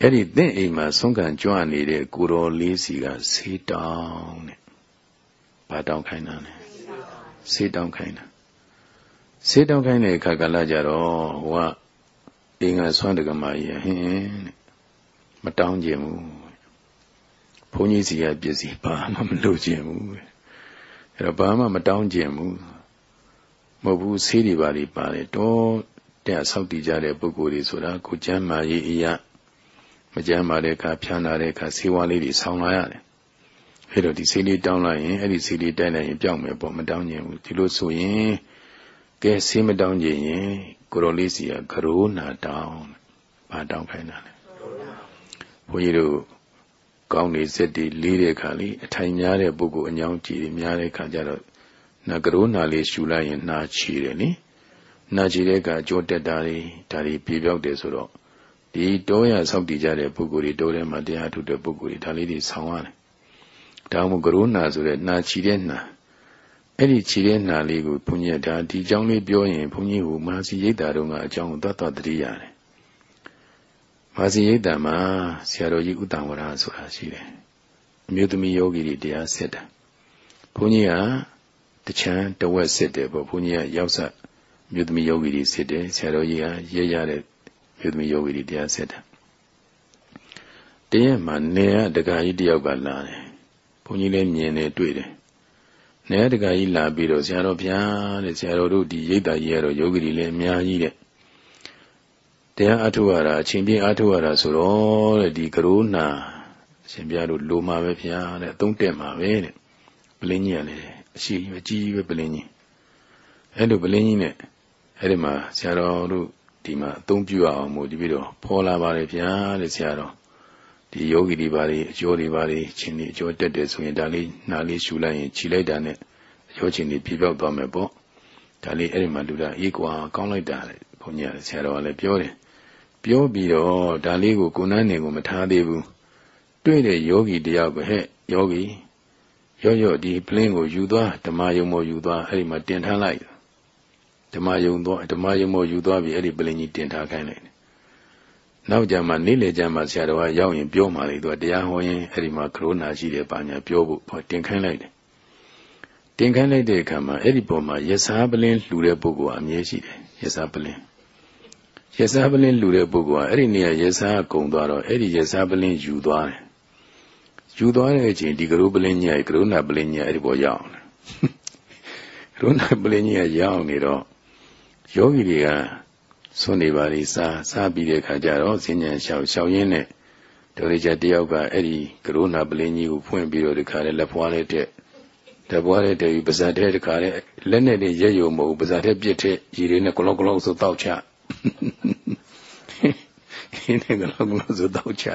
အဲ့ဒီတင့်အိမ်မှာဆုံးခံကြွနေတဲ့ကိုတော်လေးစီကဆေးတောင်းတဲ့ဘာတောင်းခိုင်းတာလဲဆေးတောင်းခိုင်းတာဆေးတောင်းခိုင်းတဲ့အခါကလည်းကြတော့ဟိုက အင်းကဆွမ်းတကမာကြီးဟင်းမတောင်းကြဘူးဘုန်းကြီးစီကပစ္စည်းဘာမှမလိုချင်ဘူးအဲ့တော့ဘာမှမတောင်းကြဘူးမဟုတ်ဘူးဆေးတွေပါလိပါတယ်တော့တဲ့ဆောက်တည်ကြတဲ့ပုဂ္ဂိုလ်တွေဆိုတာကိုကျမ်းမာရေးအရာမကျမ်းမာတဲ့အခါဖြန်းလာတဲ့အခါဆေးဝါးလေးတွေဆောင်းလာရတယ်အဲ့တော့ဒီဆေးလေးတောင်းလိုက်ရင်အဲ့ဒီဆေးလေးတိုက်လိုက်ရင်ပြောင်းမယ်ပေါ့မတောင်းကြဘူးဒီလိုဆိုရင်ကဲဆေးမတောင်းကြရင် ကိုရောလေးစီကကရိုးနာတောင်းဘာတောင်းခိုင်းတာလဲဘုန်းကြီးတို့ကောင်းနေစက်တွေလေးတဲ့ခါလေးအထိုင်များတဲ့ပုဂ္ဂိုလ်အညောင်းကြည်များတဲ့ခါကျတော့နာကရိုးနာလေးရှူလိုက်ရင်နာချီတယ်နိနာချီတဲ့အခါကြောတက်တာတွေဒါတွေပြေပြောက်တယ်ဆိုတော့ဒီတောရဆောက်တည်ကြတဲ့ပုဂ္ဂိုလ်တွေတောထဲမှာတရားထုတဲ့ပုဂ္ဂိုလ်တွေဒါလေးတွေဆောင်းရတယ်ဒါမှမဟုတ်ကရိုးနာဆိုတဲ့နာချီတဲ့နာ အဲ့ဒီခြေတဲ့နာလေးကိုဘုန်းကြီးကဒါဒီအကြောင်းလေးပြောရင်ဘုန်းကြီးကမာစီရိတ်တာတော့ကအကြောင်းကိုသတ်သတ်တတိရတယ်မာစီရိတ်တာမှာဆရာတော်ကြီးဥတ္တဝရဆိုတာရှိတယ်အမျိုးသမီးယောဂီတွေတရားစစ်တာဘုန်းကြီးကတချမ်းတဝက်စစ်တယ်ပေါ့ဘုန်းကြီးကရောက်ဆက်မြို့သမီးယောဂီတွေစစ်တယ်ဆရာတော်ကြီးကရဲရတဲ့မြို့သမီးယောဂီတွေတရားစစ်တာတရက်မှာနေရတက္ကကြီးတယောက်ကလာတယ်ဘုန်းကြီးလည်းမြင်တယ်တွေ့တယ် နေတကကြီးလာပြီးတော့ဆရာတော်ဘုရားတဲ့ဆရာတော်တို့ဒီရိတ်တာကြီးရတော့ယောဂီတွေလည်းအများကြီးတဲ့တရားအထုရတာအချိန်ပြည့်အထုရတာဆိုတော့တဲ့ဒီကရိုးနာအရှင်ဘုရားတို့လိုမှာပဲဘုရားတဲ့အသုံးတက်မှာပဲတဲ့ပလင်းကြီးကလည်းအရှိအကြီးပဲပလင်းကြီးအဲ့လိုပလင်းကြီးနဲ့အဲ့ဒီမှာဆရာတော်တို့ဒီမှာအသုံးပြုအောင်မို့ဒီပြီးတော့ဖော်လာပါတယ်ဗျာတဲ့ဆရာတော် ဒီယောဂီတွေပါလေအကျိုးတွေပါလေချင်းတွေအကျိုးတက်တယ်ဆိုရင်ဒါလေးနားလေးရှူလိုက်ရင်ခြိလိုက်တာနဲ့အကျိုးချင်းတွေပြပြောက်သွားမယ်ပေါ့ဒါလေးအဲ့ဒီမှာလူတာအေးကွာကောင်းလိုက်တာလေဘုန်းကြီးဆရာတော်ကလည်းပြောတယ်ပြောပြီးတော့ဒါလေးကိုကိုယ်နှန်းနေကိုမထားသေးဘူးတွေ့တဲ့ယောဂီတယောက်ပဲဟဲ့ယောဂီရော့ရော့ဒီပလင်းကိုယူသွားဓမ္မယုံမောယူသွားအဲ့ဒီမှာတင်ထားလိုက်ဓမ္မယုံသွားဓမ္မယုံမောယူသွားပြီးအဲ့ဒီပလင်းကြီးတင်ထားခိုင်းလိုက် နောက်ကြမှာနေ့လေကြမှာဆရာတော်ကရောက်ရင်ပြောမှလေသူကတရားဟောရင်အဲ့ဒီမှာကရိုနာရှိတယ်ပါညာပြောဖို့တင်ခိုင်းလိုက်တယ်တင်ခိုင်းလိုက်တဲ့အခါမှာအဲ့ဒီပုံမှာရစားပလင်းလှူတဲ့ပုဂ္ဂိုလ်အမြဲရှိတယ်ရစားပလင်းရစားပလင်းလှူတဲ့ပုဂ္ဂိုလ်ကအဲ့ဒီနေရာရစားကုံသွားတော့အဲ့ဒီရစားပလင်းယူသွားတယ်ယူသွားတဲ့အချိန်ဒီကရုပလင်းကြီးကရုဏာပလင်းကြီးအဲ့ဒီပေါ်ရောက်တယ်ကရုဏာပလင်းကြီးကရောက်နေတော့ယောဂီတွေက ဆွနေပါလိစားစားပြီးတဲ့ခါကျတော့စဉ္ညာလျှောက်လျှောက်ရင်းနဲ့ဒိုရိချတယောက်ကအဲ့ဒီကရုဏာပလင်းကြီးကိုဖွင့်ပြီးတော့ဒီခါလေးလက်ဖွားလေးတက်တပွားတဲ့တည်းပါဇာတဲ့တခါလေးလက်နဲ့တည်းရက်ရုံမဟုတ်ပါဇာတဲ့ပြစ်တဲ့ရည်တွေနဲ့ကလောကလောဆိုတောက်ချဒီနဲ့ကလောကလောဆိုတောက်ချ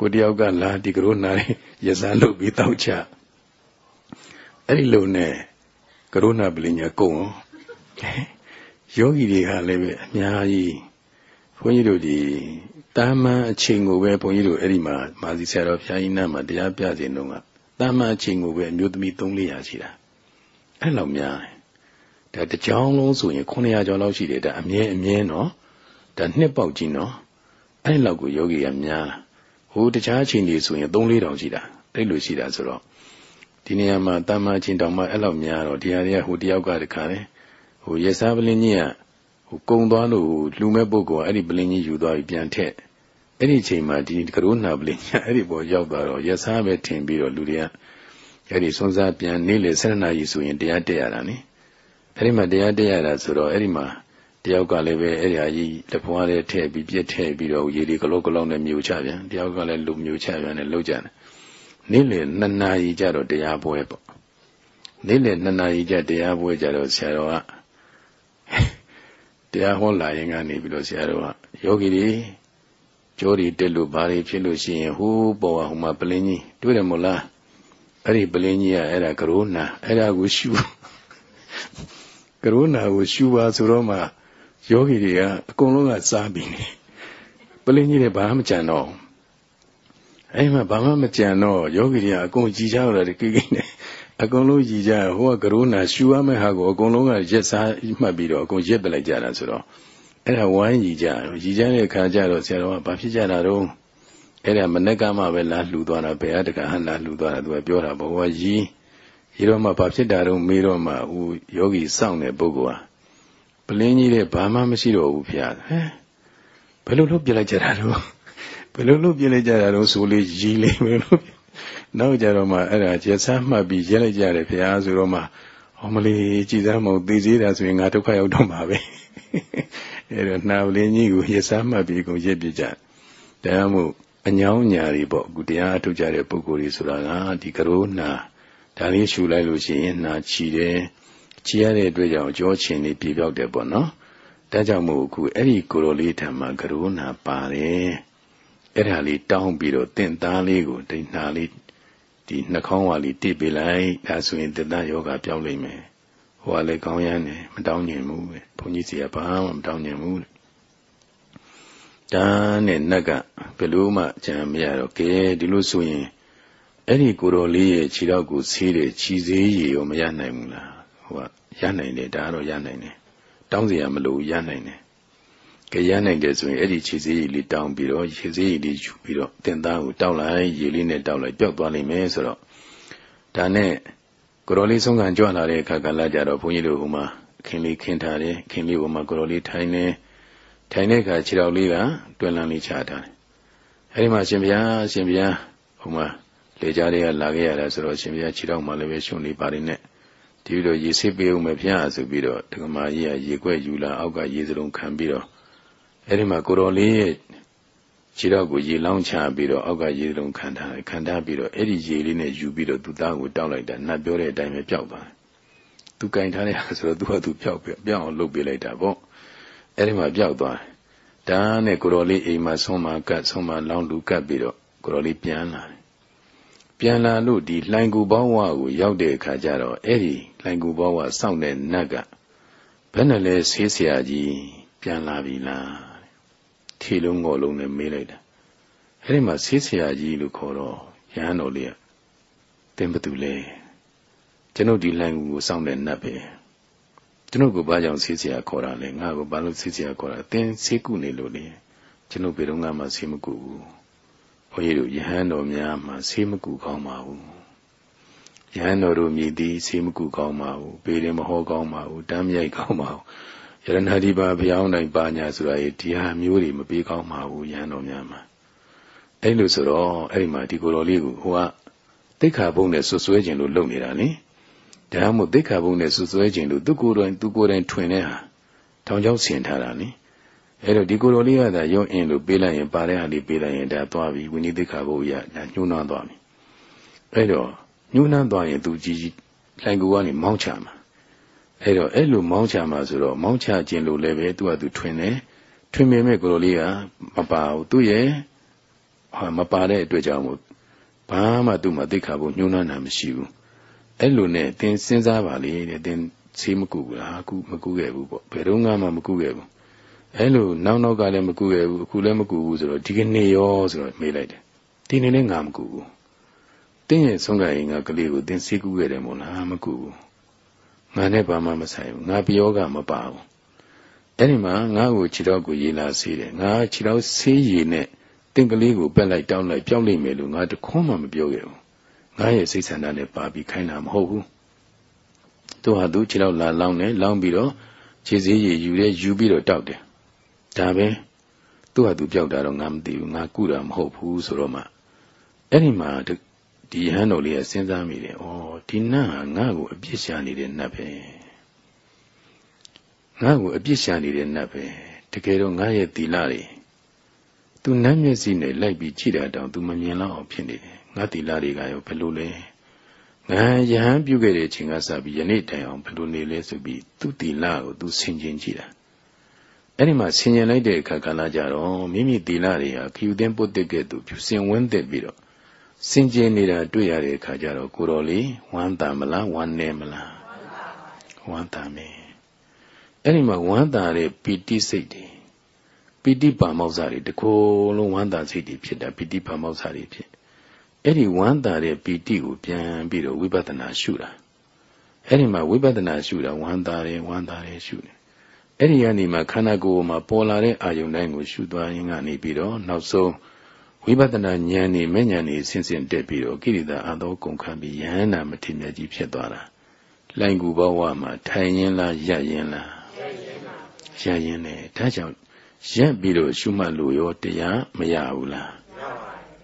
ကိုတယောက်ကလာဒီကရုဏာလေးရစားလုပ်ပြီးတောက်ချအဲ့ဒီလိုနဲ့ကရုဏာပလင်ညာကုန် ယောဂီတွေကလည်းပဲအများကြီးဘုန်းကြီးတို့ဒီတာမန်အချိန်ကိုပဲဘုန်းကြီးတို့အဲ့ဒီမှာမာစီဆရာတော်ဘုရားကြီးနားမှာတရားပြစဉ်တုန်းကတာမန်အချိန်ကိုပဲအမျိုးသမီး300ရှိတာအဲ့လောက်များတယ်ဒါတကြောင်လုံးဆိုရင်900ကျော်လောက်ရှိတယ်ဒါအမြဲအမြဲနော်ဒါနှစ်ပေါက်ကြီးနော်အဲ့လောက်ကိုယောဂီကများဟိုတခြားအချိန်တွေဆိုရင်3-4တောင်ရှိတာအဲ့လိုရှိတာဆိုတော့ဒီနေရာမှာတာမန်အချိန်တောင်မှအဲ့လောက်များတော့ဒီဟာတွေကဟိုတယောက်ကတခါလေ ဟိုရစားပလင်းကြီးကဟိုကုံသွားလို့လူမဲ့ပုဂ္ဂိုလ်ကအဲ့ဒီပလင်းကြီးယူသွားပြီးပြန်ထက်အဲ့ဒီချိန်မှာဒီကရိုးနာပလင်အဲ့ဒီပေါ်ရောက်သွားတော့ရစားပဲထင်ပြီးတော့လူတွေကအဲ့ဒီစွန်းစားပြန်နေလေဆန္ဒနာကြီးဆိုရင်တရားတက်ရတာနိအဲ့ဒီမှာတရားတက်ရတာဆိုတော့အဲ့ဒီမှာတယောက်ကလည်းပဲအဲ့ဒီအကြီးလက်ဖွားလေးထည့်ပြီးပြည့်ထည့်ပြီးတော့ရေဒီကလောကလောနဲ့မြူချပြန်တယောက်ကလည်းလူမြူချပြန်နဲ့လှုပ်ကြတယ်နေလေနှစ်နာရီကြတော့တရားပွဲပေါ့နေလေနှစ်နာရီကြတရားပွဲကြတော့ဆရာတော်က တရားဟောလာရင်ကနေပြီးတော့ဆရာတော်ကယောဂီတွေကြောတွေတက်လို့ဘာတွေဖြစ်လို့ရှိရင်ဟိုးပေါ်ဟိုမှာပလင်းကြီးတွေ့တယ်မို့လားအဲ့ဒီပလင်းကြီးကအဲ့ဒါကရိုးနာအဲ့ဒါကိုရှူကရိုးနာကိုရှူပါဆိုတော့မှယောဂီတွေကအကုန်လုံးကစားပြီးနေပလင်းကြီးတွေဘာမှမကြံတော့အဲ့မှာဘာမှမကြံတော့ယောဂီတွေကအကုန်ကြည်ကြတော့တယ်ကိကိနဲ့ အကုန်လုံးကြည်ကြဟိုကကရိုးနာရှူရမယ့်ဟာကိုအကုန်လုံးကရက်စားမှတ်ပြီးတော့အကုန်ရက်ပလိုက်ကြတာဆိုတော့အဲ့ဒါဝိုင်းကြည်ကြတော့ကြည်ကြတဲ့အခါကျတော့ဆရာတော်ကဘာဖြစ်ကြတာတော့အဲ့ဒါမနေ့ကမှပဲလာလှူသွားတာဘယ်အတကဟန်လာလှူသွားတာသူကပြောတာဘဝကြီးရီတော့မှဘာဖြစ်တာတော့မေးတော့မှဟိုယောဂီစောင့်တဲ့ပုဂ္ဂိုလ်ဟာပလင်းကြီးတဲ့ဘာမှမရှိတော့ဘူးဖျားဟမ်ဘယ်လိုလုပ်ပြလိုက်ကြတာတော့ဘယ်လိုလုပ်ပြလိုက်ကြတာတော့ဆိုလေရီလေးဘယ်လို နောက်ကြတော့မှအဲ့ဒါကျဆမ်းမှတ်ပြီးရဲလိုက်ကြတယ်ဖျားဆိုတော့မှဟောမလေးကြည်စမ်းမဟုတ်သိသေးတာဆိုရင်ငါဒုက္ခရောက်တော့မှာပဲအဲ့တော့နှာပလင်းကြီးကိုရစမ်းမှတ်ပြီးကိုရစ်ပြကြဒါမှမဟုတ်အညောင်းညာတွေပေါ့အခုတရားအထုတ်ကြတဲ့ပုဂ္ဂိုလ်တွေဆိုတာကဒီကရိုးနာဒါလေးရှူလိုက်လို့ရှိရင်နာချီတယ်ချီရတဲ့အတွက်ကြောင့်ကြောချင်နေပြေပြောက်တယ်ပေါ့နော်ဒါကြောင့်မို့အခုအဲ့ဒီကိုရိုလေးထံမှာကရိုးနာပါတယ် အဲ့ဒါလေးတောင်းပြီးတော့တင့်သားလေးကိုတိတ်နှာလေးဒီနှာခေါင်းဝါလေးတိပေးလိုက်ဒါဆိုရင်တင့်သားယောဂပြောင်းလိမ့်မယ်ဟိုကလည်းကောင်းရမ်းတယ်မတောင်းညင်ဘူးပဲဘုန်းကြီးစီကဘာမှမတောင်းညင်ဘူးဒါနဲ့နတ်ကဘယ်လို့မှကြံမရတော့ကဲဒီလိုဆိုရင်အဲ့ဒီကိုတော်လေးရဲ့ခြေထောက်ကိုဆေးတယ်ခြီသေးရရောမရနိုင်ဘူးလားဟိုကရနိုင်တယ်ဒါတော့ရနိုင်တယ်တောင်းစရာမလိုရနိုင်တယ် ကဲရနိုင်တယ်ဆိုရင်အဲ့ဒီခြေသေးရည်လေးတောင်းပြီးတော့ခြေသေးရည်လေးယူပြီးတော့တင်သားကိုတောက်လိုက်ရေလေးနဲ့တောက်လိုက်ပျောက်သွားလိမ့်မယ်ဆိုတော့ဒါနဲ့ကိုရောလေးဆုံးခံကြွလာတဲ့အခါကလာကြတော့ဘုန်းကြီးတို့ဟိုမှာခင်လေးခင်းထားတယ်ခင်လေးဟိုမှာကိုရောလေးထိုင်နေထိုင်တဲ့အခါခြေတော်လေးကတွင်လန်းလေးချထားတယ်အဲဒီမှာရှင်ဘုရားရှင်ဘုရားဟိုမှာလေကြားတွေကလာခဲ့ရတာဆိုတော့ရှင်ဘုရားခြေတော်မှာလည်းပဲရှုံနေပါတယ်နဲ့ဒီလိုရေဆေးပေးဦးမယ်ဘုရားဆိုပြီးတော့ဒကမာကြီးကရေခွက်ယူလာအောက်ကရေစလုံးခံပြီးတော့ အဲဒီမှာကိုရောလေးရဲ့ခြေတော့ကိုရေလောင်းချပြီးတော့အောက်ကရေလုံးခံထားခံထားပြီးတော့အဲ့ဒီရေလေးနဲ့ယူပြီးတော့သူ့သားကိုတောက်လိုက်တာနတ်ပြောတဲ့အတိုင်းပဲပျောက်သွားတယ်။သူကင်ထားတဲ့ဟာဆိုတော့သူကသူပျောက်ပြပြောင်းအောင်လုပ်ပေးလိုက်တာပေါ့။အဲ့ဒီမှာပျောက်သွားတယ်။ဒါနဲ့ကိုတော်လေးအိမ်မှာဆုံးမကတ်ဆုံးမလောင်းလူကတ်ပြီးတော့ကိုတော်လေးပြန်လာတယ်။ပြန်လာလို့ဒီလှိုင်ကူပေါင်းဝကိုရောက်တဲ့အခါကျတော့အဲ့ဒီလှိုင်ကူပေါင်းဝစောင့်တဲ့နတ်ကဘယ်နဲ့လဲဆေးဆရာကြီးပြန်လာပြီလား ထီလုံးငေါ်လုံးနဲ့မေးလိုက်တာအဲ့ဒီမှာဆေးဆရာကြီးလို့ခေါ်တော့ရဟန်းတော်လေးကတင်ဘသူလဲကျွန်ုပ်ဒီလိုင်းကိုစောင့်တဲ့နတ်ပဲကျွန်ုပ်ကိုဘာကြောင့်ဆေးဆရာခေါ်တာလဲငါ့ကိုဘာလို့ဆေးဆရာခေါ်တာသင်ဆေးကုနေလို့လေကျွန်ုပ်ဘယ်တော့မှဆေးမကုဘူးဘုန်းကြီးတို့ယဟန်တော်များမှာဆေးမကုကောင်းပါဘူးယဟန်တော်တို့မြည်သည်ဆေးမကုကောင်းပါဘူးဘေးရင်မဟောကောင်းပါဘူးတမ်းမြိုက်ကောင်းပါဘူး ယရဏဒီပါဘုရားနိုင်ပါညာဆိုတာဒီဟာမျိုးတွေမပေးကောင်းပါဘူးယဟန်တော်များမှာအဲ့လိုဆိုတော့အဲ့ဒီမှာဒီကိုယ်တော်လေးကိုဟိုကသိခါဘုံနဲ့ဆွဆွဲခြင်းလို့လုပ်နေတာလေဒါမှမဟုတ်သိခါဘုံနဲ့ဆွဆွဲခြင်းလို့သူကိုယ်တိုင်သူကိုယ်တိုင်ထွင်တဲ့ဟာထောင်ချောက်ဆင်ထားတာလေအဲ့တော့ဒီကိုယ်တော်လေးကသာရုံအင်းလို့ပေးလိုက်ရင်ပါတဲ့ဟာလေးပေးလိုက်ရင်ဒါသွားပြီဝိနည်းသိခါဘုံရဒါညှိုးနှောင်းသွားပြီအဲ့တော့ညှိုးနှောင်းသွားရင်သူကြီးကြီးလှိုင်ကူကနေမောင်းချမှာ အဲ့တော့အဲ့လိုမောင်းချမှာဆိုတော့မောင်းချခြင်းလို့လည်းပဲသူကသူထွင်တယ်ထွင်ပေမဲ့ကိုယ်တော်လေးကမပါဘူးသူရဲ့ဟာမပါတဲ့အတွက်ကြောင့်မို့ဘာမှသူ့မှာသိခါဖို့ညှိုးနှံတာမရှိဘူးအဲ့လိုနဲ့သင်စဉ်းစားပါလေတဲ့သင်ဆေးမကူဘူးလားအခုမကူခဲ့ဘူးပေါ့ဘယ်တော့မှမကူခဲ့ဘူးအဲ့လိုနောက်နောက်ကလည်းမကူခဲ့ဘူးအခုလည်းမကူဘူးဆိုတော့ဒီကနေ့ရောဆိုတော့မေးလိုက်တယ်ဒီနေ့လည်းငါမကူဘူးတင်းရဲ့ဆုံးကရင်ကကလေးကိုသင်ဆေးကူခဲ့တယ်မို့လားမကူဘူး ငါနဲ့ဘာမှမဆိုင်ဘူးငါပြောကမပါဘူးအဲ့ဒီမှာငါ့ကိုခြေတော်ကိုရေးလာဆေးတယ်ငါခြေတော်ဆေးရည်နဲ့တင်ကလေးကိုပက်လိုက်တောင်းလိုက်ပြောင်းလိုက်မယ်လို့ငါတခွန်းမှမပြောခဲ့ဘူးငါရဲ့စိတ်ဆန္ဒနဲ့ပါပြီးခိုင်းတာမဟုတ်ဘူးသူဟာသူခြေတော်လာလောင်းတယ်လောင်းပြီးတော့ခြေစည်းရည်ယူတယ်ယူပြီးတော့တောက်တယ်ဒါပဲသူဟာသူပြောက်တာတော့ငါမသိဘူးငါကုတာမဟုတ်ဘူးဆိုတော့မှအဲ့ဒီမှာ ဒီဟန်တော်လေးကစဉ်းစားမိတယ်။ဩဒီနတ်ဟာငါ့ကိုအပြစ်ရှာနေတဲ့နတ်ပဲ။ငါ့ကိုအပြစ်ရှာနေတဲ့နတ်ပဲ။တကယ်တော့ငါရဲ့သီလတွေသူနတ်မျက်စိနဲ့လိုက်ပြီးကြည့်တာတောင်သူမမြင်တော့အောင်ဖြစ်နေတယ်။ငါသီလတွေကရောဘယ်လိုလဲ။ငါယဟန်ပြုခဲ့တဲ့အချိန်ကစပြီးယနေ့တိုင်အောင်ဘယ်လိုနေလဲဆိုပြီးသူသီလကိုသူဆင်ခြင်ကြည့်တာ။အဲ့ဒီမှာဆင်ခြင်လိုက်တဲ့အခါကလည်းကြတော့မိမိသီလတွေဟာခယူသင်းပုတ်တဲ့ကဲ့သို့ဖြူစင်ဝန်းသက်ပြီးတော့ စင်ကြယ်နေတာတွေ့ရတဲ့အခါကျတော့ကိုတော်လေးဝမ်းသာမလားဝမ်းနေမလားဝမ်းသာမယ်အဲ့ဒီမှာဝမ်းသာတဲ့ပီတိစိတ်တွေပီတိပါမောက်စာတွေတကိုယ်လုံးဝမ်းသာစိတ်တွေဖြစ်တာပီတိပါမောက်စာတွေဖြစ်အဲ့ဒီဝမ်းသာတဲ့ပီတိကိုပြန်ပြီးတော့ဝိပဿနာရှုတာအဲ့ဒီမှာဝိပဿနာရှုတာဝမ်းသာတယ်ဝမ်းသာတယ်ရှုတယ်အဲ့ဒီကနေမှခန္ဓာကိုယ်မှာပေါ်လာတဲ့အာယုန်တိုင်းကိုရှုသွားရင်ကနေပြီးတော့နောက်ဆုံး ဝိပဿနာဉာဏ်นี่မဲ့ဉာဏ်นี่ဆင်းဆင်းတက်ပြီးတော့ကိရိတာအသောကုန်ခံပြီးယဟန္တာမထေမြတ်ကြီးဖြစ်သွားတာလိုင်ကူဘဝမှာထိုင်ရင်လားရရင်လားရရင်လေဒါကြောင့်ရက်ပြီးတော့ရှုမှတ်လို့ရောတရားမရဘူးလား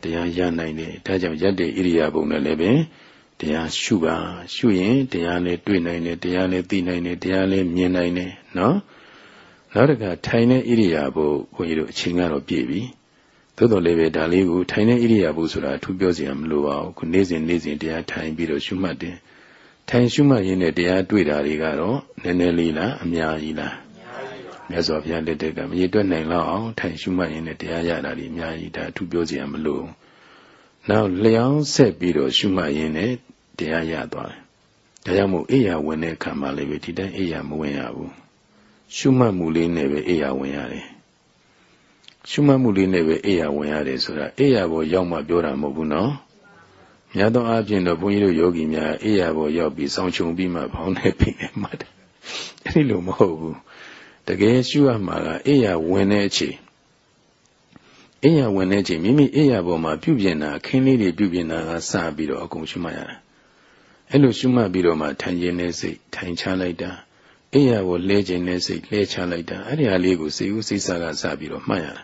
တရားရနိုင်တယ်ဒါကြောင့်ရက်တဲ့ဣရိယာပုံနဲ့လည်းပဲတရားရှုပါရှုရင်တရားလည်းတွေ့နိုင်တယ်တရားလည်းသိနိုင်တယ်တရားလည်းမြင်နိုင်တယ်နော်နောက်တစ်ခါထိုင်တဲ့ဣရိယာပုဘုန်းကြီးတို့အချိန်ကတော့ပြည့်ပြီ သို့တော်လည်းပဲဒါလေးကိုထိုင်တဲ့ဣရိယာပုဆိုတာအထူးပြောစရာမလိုပါဘူးခုနေ့စဉ်နေ့စဉ်တရားထိုင်ပြီးတော့ရှုမှတ်တယ်ထိုင်ရှုမှတ်ရင်းနဲ့တရားတွေ့တာတွေကတော့နည်းနည်းလေးလားအများကြီးလားမြတ်စွာဘုရားလက်ထက်ကမရေတွက်နိုင်လောက်အောင်ထိုင်ရှုမှတ်ရင်းနဲ့တရားရတာတွေအများကြီးဒါအထူးပြောစရာမလိုနောက်လျောင်းဆက်ပြီးတော့ရှုမှတ်ရင်းနဲ့တရားရသွားတယ်ဒါကြောင့်မို့အိယာဝင်တဲ့အခါမှာလည်းပဲဒီတိုင်းအိယာမဝင်ရဘူးရှုမှတ်မှုလေးနဲ့ပဲအိယာဝင်ရတယ် ရှုမှတ်မှုလေးနဲ့ပဲအိယာဝင်ရတယ်ဆိုတာအိယာဘောရောက်မှပြောတာမဟုတ်ဘူးနော်များသောအားဖြင့်တော့ဘုန်းကြီးတို့ယောဂီများအိယာဘောရောက်ပြီးစောင့်ချုံပြီးမှဘောင်းနဲ့ပြင်နေမှတ်တယ်အဲ့ဒီလိုမဟုတ်ဘူးတကယ်ရှုရမှာကအိယာဝင်တဲ့အချိန်အိယာဝင်တဲ့အချိန်မိမိအိယာဘောမှာပြုပြင်တာခင်းလေးတွေပြုပြင်တာကစပြီးတော့အကုန်ရှုမှတ်ရတာအဲ့လိုရှုမှတ်ပြီးတော့မှထိုင်ခြင်းနဲ့စိတ်ထိုင်ချလိုက်တာအိယာဘောလဲခြင်းနဲ့စိတ်လဲချလိုက်တာအဲ့ဒီဟာလေးကိုစိတ်ဦးစိတ်ဆကစပြီးတော့မှတ်ရတာ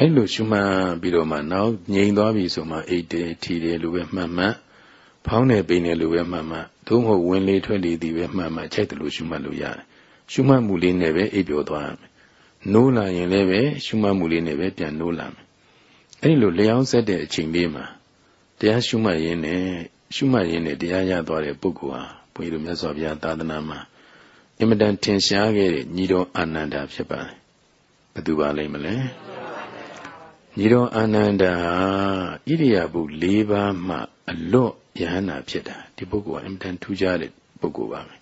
အဲ့လိုရှုမှတ်ပြီးတော့မှနောက်ငြိမ်သွားပြီဆိုမှအိတ်တယ်ထီတယ်လို့ပဲမှတ်မှတ်ဖောင်းတယ်ပိန်တယ်လို့ပဲမှတ်မှတ်သို့မဟုတ်ဝင်လေထွက်လေဒီပဲမှတ်မှတ်ချိန်တယ်လို့ရှုမှတ်လို့ရတယ်ရှုမှတ်မှုလေးနဲ့ပဲအိပ်ပျော်သွားရမယ်နိုးလာရင်လည်းပဲရှုမှတ်မှုလေးနဲ့ပဲပြန်နိုးလာမယ်အဲ့ဒီလိုလျောင်းဆက်တဲ့အချိန်လေးမှာတရားရှုမှတ်ရင်းနဲ့ရှုမှတ်ရင်းနဲ့တရားရသွားတဲ့ပုဂ္ဂိုလ်ဟာဘုန်းကြီးတို့မြတ်စွာဘုရားသာသနာမှာအင်မတန်ထင်ရှားခဲ့တဲ့ညီတော်အာနန္ဒာဖြစ်ပါတယ်ဘယ်သူပါလိမ့်မလဲ ညီတော်အာနန္ဒာဣရိယာပု၄ပါးမှအလွတ်ယဟနာဖြစ်တာဒီပုဂ္ဂိုလ်ကအင်တန်ထူးခြားတဲ့ပုဂ္ဂိုလ်ပါပဲ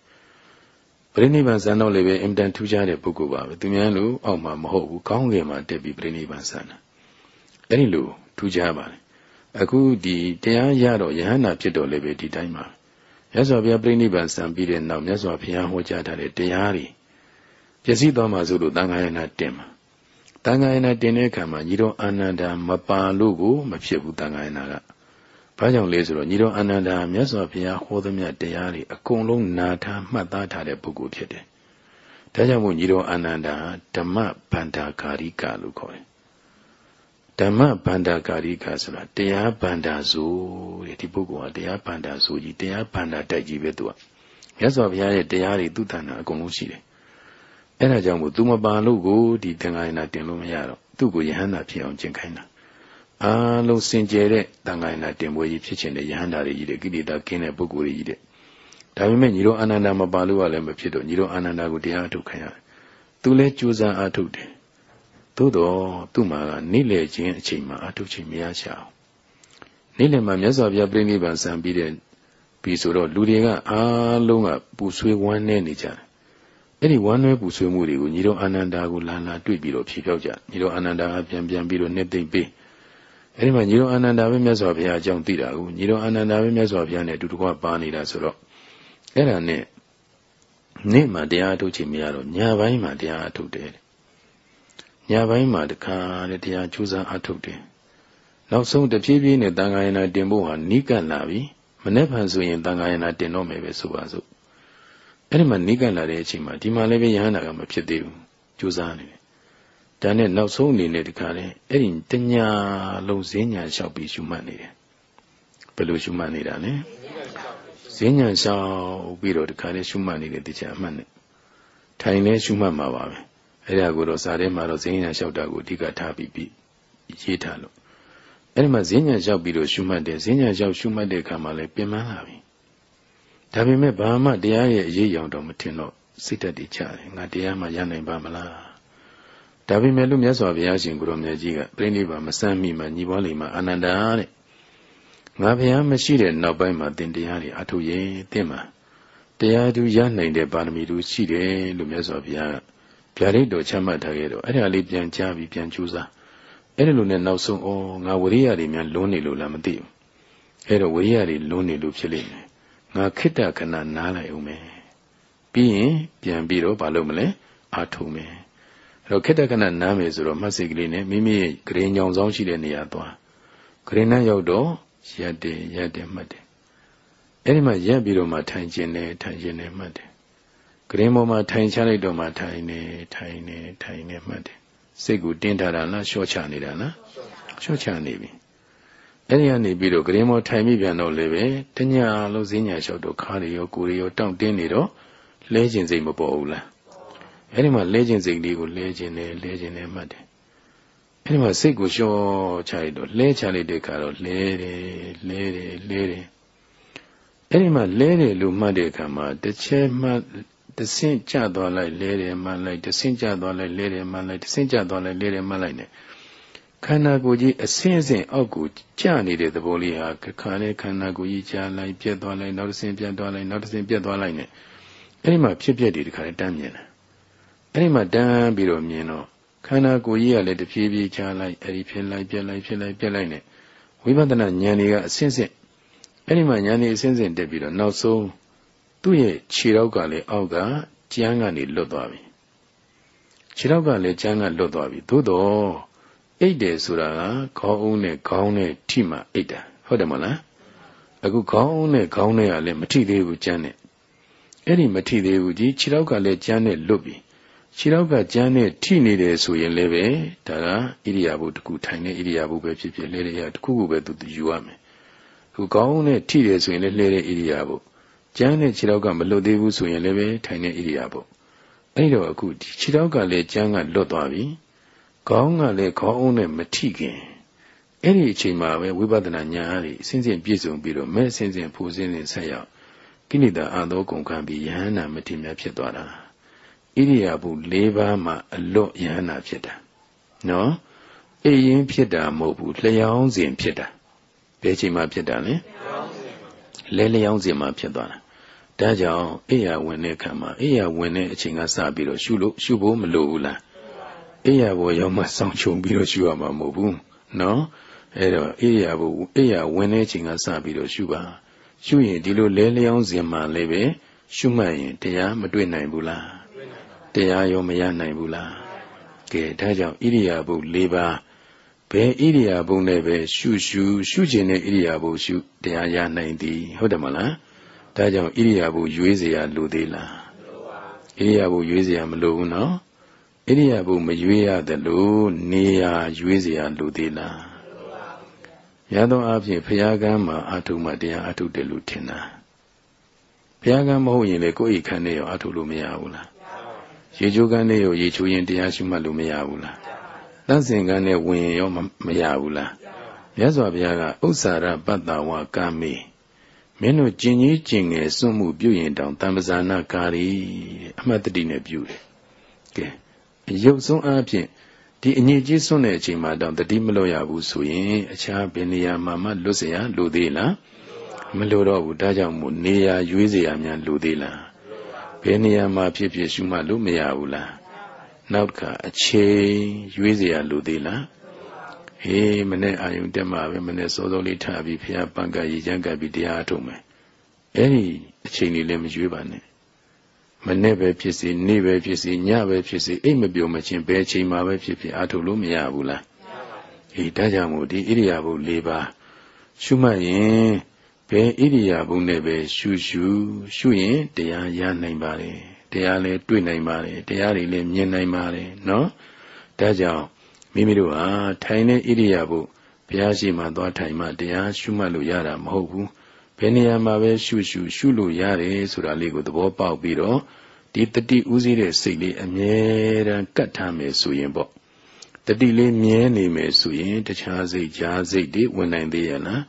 ပရိနိဗ္ဗာန်ဇန်တော့လည်းပဲအင်တန်ထူးခြားတဲ့ပုဂ္ဂိုလ်ပါပဲသူများလို့အောက်မှာမဟုတ်ဘူးကောင်းကင်မှာတက်ပြီးပရိနိဗ္ဗာန်ဇန်တာအဲ့ဒီလိုထူးခြားပါတယ်အခုဒီတရားရတော့ယဟနာဖြစ်တော့လည်းပဲဒီတိုင်းပါမြတ်စွာဘုရားပြိဋိဘံစံပြီးတဲ့နောက်မြတ်စွာဘုရားဟောကြားထားတဲ့တရားတွေပြည့်စည်သွားမှဆိုလို့သံဃာယနာတင်မှာ တန်ခါယနာတင်တဲ့အခါမှာညီတော်အာနန္ဒာမပါလို့ကိုမဖြစ်ဘူးတန်ခါယနာကဘာကြောင့်လဲဆိုတော့ညီတော်အာနန္ဒာမြတ်စွာဘုရားဟောသမျှတရားတွေအကုန်လုံးနာထားမှတ်သားထားတဲ့ပုဂ္ဂိုလ်ဖြစ်တယ်။ဒါကြောင့်မို့ညီတော်အာနန္ဒာဓမ္မဗန္တာဂာရိကလို့ခေါ်တယ်။ဓဓမ္မဗန္ဒာကာရိကဆိုတာတရားဗန္ဒာဆိုတဲ့ဒီပုဂ္ဂိုလ်ဟာတရားဗန္ဒာဆိုကြီးတရားဗန္ဒာတိုက်ကြီးပဲသူကမြတ်စွာဘုရားရဲ့တရားတွေသူ့တဏ္ဍာအကုန်လုံးရှိတယ် အဲ့ဒါကြောင့်မို့သူမပါလို့ကိုဒီသင်္ဃာယနာတင်လို့မရတော့သူ့ကိုယဟန္တာဖြစ်အောင်ကျင့်ခိုင်းတာအားလုံးစင်ကြယ်တဲ့သံဃာယနာတင်ပွဲကြီးဖြစ်ခြင်းတဲ့ယဟန္တာတွေကြီးတဲ့ကိလေသာကင်းတဲ့ပုဂ္ဂိုလ်တွေကြီးတဲ့ဒါပေမဲ့ညီတော်အာနန္ဒာမပါလို့ကလည်းမဖြစ်တော့ညီတော်အာနန္ဒာကိုတရားထုတ်ခိုင်းရတယ်သူလည်းကြိုးစားအားထုတ်တယ်သို့တော့သူ့မှာကနေ့လည်ခြင်းအချိန်မှာအားထုတ်ခြင်းမရချအောင်နေ့လည်မှာမြတ်စွာဘုရားပြိဋိဘံစံပြီးတဲ့ပြီးဆိုတော့လူတွေကအားလုံးကပူဆွေးဝမ်းနည်းနေကြတယ် အဲ့ဒီဝမ်းနည်းပူဆွေးမှုတွေကိုညီတော်အာနန္ဒာကိုလာလာတွေ့ပြီးတော့ဖြေပြောက်ကြညီတော်အာနန္ဒာကပြန်ပြန်ပြီးတော့နှစ်သိမ့်ပေးအဲ့ဒီမှာညီတော်အာနန္ဒာပဲမြတ်စွာဘုရားအကြောင်းသိတာကိုညီတော်အာနန္ဒာပဲမြတ်စွာဘုရားနဲ့အတူတကွပါနေတာဆိုတော့အဲ့ဒါနဲ့နေ့မှတရားထုတ်ချင်မရတော့ညပိုင်းမှတရားအထုတ်တယ်ညပိုင်းမှတခါတဲ့တရားကြိုးစားအထုတ်တယ်နောက်ဆုံးတဖြည်းဖြည်းနဲ့တန်ခါရဏတင်ဖို့ဟာနိကတ်လာပြီမနေ့ဖန်ဆိုရင်တန်ခါရဏတင်တော့မယ်ပဲဆိုပါစို့ အဲ့ဒီမှာနိကတ်လာတဲ့အချိန်မှာဒီမှာလည်းပဲယဟန္တာကမဖြစ်သေးဘူးကြိုးစားနေတယ်ဒါနဲ့နောက်ဆုံးအနေနဲ့ဒီခါလဲအဲ့ဒီတညာလုံးဈဉ္ညာလျှောက်ပြီးရှုမှတ်နေတယ်ဘယ်လိုရှုမှတ်နေတာလဲဈဉ္ညာလျှောက်ပြီးတော့ဒီခါလဲရှုမှတ်နေတဲ့တရားအမှတ်နဲ့ထိုင်လဲရှုမှတ်မှာပါပဲအဲ့ဒါကိုတော့စာထဲမှာတော့ဈဉ္ညာလျှောက်တာကိုအဓိကထားပြီးပြီးရေးထားလို့အဲ့ဒီမှာဈဉ္ညာလျှောက်ပြီးတော့ရှုမှတ်တယ်ဈဉ္ညာလျှောက်ရှုမှတ်တဲ့အခါမှာလဲပြင်ပန်းလာပြီ ဒါပေမဲ့ဘာမှတရားရဲ့အရေးအယောင်တော့မထင်တော့စိတ်တက်တည်ချတယ်ငါတရားမှရနိုင်ပါမလားဒါပေမဲ့လို့မြတ်စွာဘုရားရှင်ကိုရောမြတ်ကြီးကပြိဋိဘာမစမ်းမိမှညီပွားလိမ့်မှာအာနန္ဒာတဲ့ငါဘုရားမရှိတဲ့နောက်ပိုင်းမှာသင်တရားတွေအထုရင်သင်မှာတရားသူရနိုင်တဲ့ပါရမီသူရှိတယ်လို့မြတ်စွာဘုရားကဗျာဒိတ်တော်ချမှတ်ထားခဲ့တော့အဲ့ဒါလေးပြန်ကြားပြီးပြန်ကြိုးစားအဲ့ဒီလိုနဲ့နောက်ဆုံးဩငါဝရိယတွေများလွန်းနေလို့လားမသိဘူးအဲ့တော့ဝရိယတွေလွန်းနေလို့ဖြစ်လိမ့်မယ် ငါခိတ္တခဏနားလိုက်အောင်မယ်ပြီးရင်ပြန်ပြီးတော့မလုပ်မလဲအာထုံမယ်တော့ခိတ္တခဏနားမယ်ဆိုတော့မှတ်စိတ်ကလေးနဲ့မိမိရဲ့ဂရင်ကြောင်ဆောင်ရှိတဲ့နေရာသွားဂရင်နဲ့ရောက်တော့ရက်တယ်ရက်တယ်မှတ်တယ်အဲ့ဒီမှာရက်ပြီးတော့မှထိုင်ခြင်းနဲ့ထိုင်ခြင်းနဲ့မှတ်တယ်ဂရင်ပေါ်မှာထိုင်ချလိုက်တော့မှထိုင်နေထိုင်နေထိုင်နေမှတ်တယ်စိတ်ကိုတင်းထားတာလားလျှော့ချနေတာလားလျှော့ချနေပြီ အဲ့ဒီကနေပြီးတော့ဂရင်မောထိုင်မိပြန်တော့လည်းပဲတညာလုံးစင်းညာလျှောက်တော့ခါးတွေရောကိုယ်တွေရောတောင့်တင်းနေတော့လဲခြင်းစိတ်မပေါ်ဘူးလားအဲ့ဒီမှာလဲခြင်းစိတ်လေးကိုလဲခြင်းနဲ့လဲခြင်းနဲ့မှတ်တယ်အဲ့ဒီမှာစိတ်ကိုလျှော့ချလိုက်တော့လဲချလိုက်တဲ့အခါတော့လဲတယ်လဲတယ်လဲတယ်အဲ့ဒီမှာလဲတယ်လို့မှတ်တဲ့အခါမှာတစ်ချက်မှတဆင့်ကျသွားလိုက်လဲတယ်မှလိုက်တဆင့်ကျသွားလိုက်လဲတယ်မှလိုက်တဆင့်ကျသွားလိုက်လဲတယ်မှလိုက် ਨੇ ခန္ဓာကိုယ်ကြီးအစင်းစင်းအောက်ကိုကျနေတဲ့သဘောလေးဟာခါနဲ့ခန္ဓာကိုယ်ကြီးကျလိုက်ပြက်သွားလိုက်နောက်တစ်ဆင့်ပြက်သွားလိုက်နောက်တစ်ဆင့်ပြက်သွားလိုက် ਨੇ အဲ့ဒီမှာဖြစ်ပျက်တွေတခါတန်းမြင်တယ်အဲ့ဒီမှာတန်းပြီးတော့မြင်တော့ခန္ဓာကိုယ်ကြီးကလည်းတဖြည်းဖြည်းချလိုက်အဲ့ဒီဖြစ်လိုက်ပြက်လိုက်ဖြစ်လိုက်ပြက်လိုက် ਨੇ ဝိပဿနာဉာဏ်တွေကအစင်းစင်းအဲ့ဒီမှာဉာဏ်တွေအစင်းစင်းတက်ပြီးတော့နောက်ဆုံးသူ့ရဲ့ခြေထောက်ကလည်းအောက်ကကျမ်းကနေလွတ်သွားပြီခြေထောက်ကလည်းကျမ်းကလွတ်သွားပြီသို့တော့ အိတ်တယ်ဆိုတာကခေါင်းအုံးနဲ့ခေါင်းနဲ့ထိမှအိတ်တာဟုတ်တယ်မလားအခုခေါင်းအုံးနဲ့ခေါင်းနဲ့ကလည်းမထိသေးဘူးကျမ်းနဲ့အဲ့ဒီမထိသေးဘူးကြီးခြေထောက်ကလည်းကျမ်းနဲ့လွတ်ပြီခြေထောက်ကကျမ်းနဲ့ထိနေတယ်ဆိုရင်လည်းပဲဒါကဣရိယာပုတခုထိုင်တဲ့ဣရိယာပုပဲဖြစ်ဖြစ်လဲတဲ့ရတခုခုပဲသူယူရမယ်ခုခေါင်းနဲ့ထိတယ်ဆိုရင်လည်းလဲတဲ့ဣရိယာပုကျမ်းနဲ့ခြေထောက်ကမလွတ်သေးဘူးဆိုရင်လည်းပဲထိုင်တဲ့ဣရိယာပုအဲ့တော့အခုဒီခြေထောက်ကလည်းကျမ်းကလွတ်သွားပြီ ခေါင်းကလည်းခေါင်းအုံးနဲ့မထိခင်အဲ့ဒီအချိန်မှာပဲဝိပဿနာဉာဏ်အားဖြင့်အစဉ်စဉ်ပြည့်စုံပြီးတော့မဲ့အစဉ်စဉ်ဖူစဉ်စဉ်ဆက်ရောက်ကိလေသာအသောကုန်ခံပြီးယဟန္တာမတိမြတ်ဖြစ်သွားတာဣရိယာပု၄ပါးမှာအလွတ်ယဟန္တာဖြစ်တာနော်အေးရင်ဖြစ်တာမဟုတ်ဘူးလျှောင်းစဉ်ဖြစ်တာဘယ်ချိန်မှဖြစ်တာလဲလဲလျောင်းစဉ်မှဖြစ်သွားတာဒါကြောင့်အိယာဝင်တဲ့ခံမှာအိယာဝင်တဲ့အချိန်ကစပြီးတော့ရှုလို့ရှုဖို့မလိုဘူးလား အိယာဘောရောက်မှစောင့်ချုံပြီးတော့ရှုရမှာမဟုတ်ဘူးနော်အဲ့တော့အိယာဘောအိယာဝင်တဲ့အချိန်ကစပြီးတော့ရှုပါရှုရင်ဒီလိုလဲလျောင်းစဉ်မှလည်းပဲရှုမှတ်ရင်တရားမတွေ့နိုင်ဘူးလားတရားရောမရနိုင်ဘူးလားကဲဒါကြောင့်ဣရိယာပု၄ပါးဘယ်ဣရိယာပုနဲ့ပဲရှုရှုရှုခြင်းနဲ့ဣရိယာပုရှုတရားရနိုင်သည်ဟုတ်တယ်မလားဒါကြောင့်ဣရိယာပုရွေးเสียရလိုသေးလားဣရိယာပုရွေးเสียရမလိုဘူးနော် ဣ ဣရိယာပုမရွေးရတယ်လို့နေရာရွေးเสียလိုသေးလားရသောအဖြစ်ဖရာကမ်းမှာအာထုမှတရားအာထုတယ်လို့ထင်တာဘုရားကမဟုတ်ရင်လေကိုယ့်ဤခန္ဓာရောအထုလို့မရဘူးလားရေချိုးကန်းနဲ့ရောရေချိုးရင်တရားရှိမှလို့မရဘူးလားတန့်စင်ကန်းနဲ့ဝင်ရောမရဘူးလားမြတ်စွာဘုရားကဥစ္စာရပတ္တဝါကမေမင်းတို့ကျင်ကြီးကျင်ငယ်စွန့်မှုပြုရင်တောင်တမ္ပဇာနာကာရီအမှတ်တတိနဲ့ပြုတယ်ကဲ အယုတ်ဆုံးအားဖြင့်ဒီအညစ်အကြေးစွန့်တဲ့အချိန်မှာတောင်တတိမလို့ရဘူးဆိုရင်အခြားဘယ်နေရာမှာမှလွတ်เสียလိုသေးလားမလိုတော့ဘူးဒါကြောင့်မို့နေရာရွေးเสียများလိုသေးလားဘယ်နေရာမှာဖြစ်ဖြစ်ရှုမှတ်လို့မရဘူးလားနောက်တစ်ခါအချိန်ရွေးเสียလိုသေးလားဟေးမနဲ့အာယုန်တက်မှာပဲမနဲ့စောစောလေးထားပြီးဖះပန့်ကရေချမ်းကပ်ပြီးတရားထုတ်မယ်အဲ့ဒီအချိန်လေးလည်းမရွေးပါနဲ့ မနဲ့ပဲဖြစ်စီနေ့ပဲဖြစ်စီညပဲဖြစ်စီအိတ်မပြုံမချင်းဘယ်ချိန်မှာပဲဖြစ်ဖြစ်အားထုတ်လို့မရဘူးလားအေးဒါကြောင့်မို့ဒီဣရိယာပု၄ပါးရှုမှတ်ရင်ဘယ်ဣရိယာပုနဲ့ပဲရှုရှုရှုရင်တရားရနိုင်ပါတယ်တရားလည်းတွေ့နိုင်ပါတယ်တရားတွေလည်းမြင်နိုင်ပါတယ်နော်ဒါကြောင့်မိမိတို့ဟာထိုင်တဲ့ဣရိယာပုဘုရားရှိမှသွားထိုင်မှတရားရှုမှတ်လို့ရတာမဟုတ်ဘူး ဘယ်နေရာမှာပဲရှုရှုရှုလို့ရတယ်ဆိုတာလေးကိုသဘောပေါက်ပြီးတော့ဒီတတိဥစည်းတဲ့စိတ်လေးအမြဲတမ်းကတ်ထားမယ်ဆိုရင်ပေါ့တတိလေးမြဲနေမယ်ဆိုရင်တခြားစိတ်ကြားစိတ်တွေဝင်နိုင်သေးရဲ့လား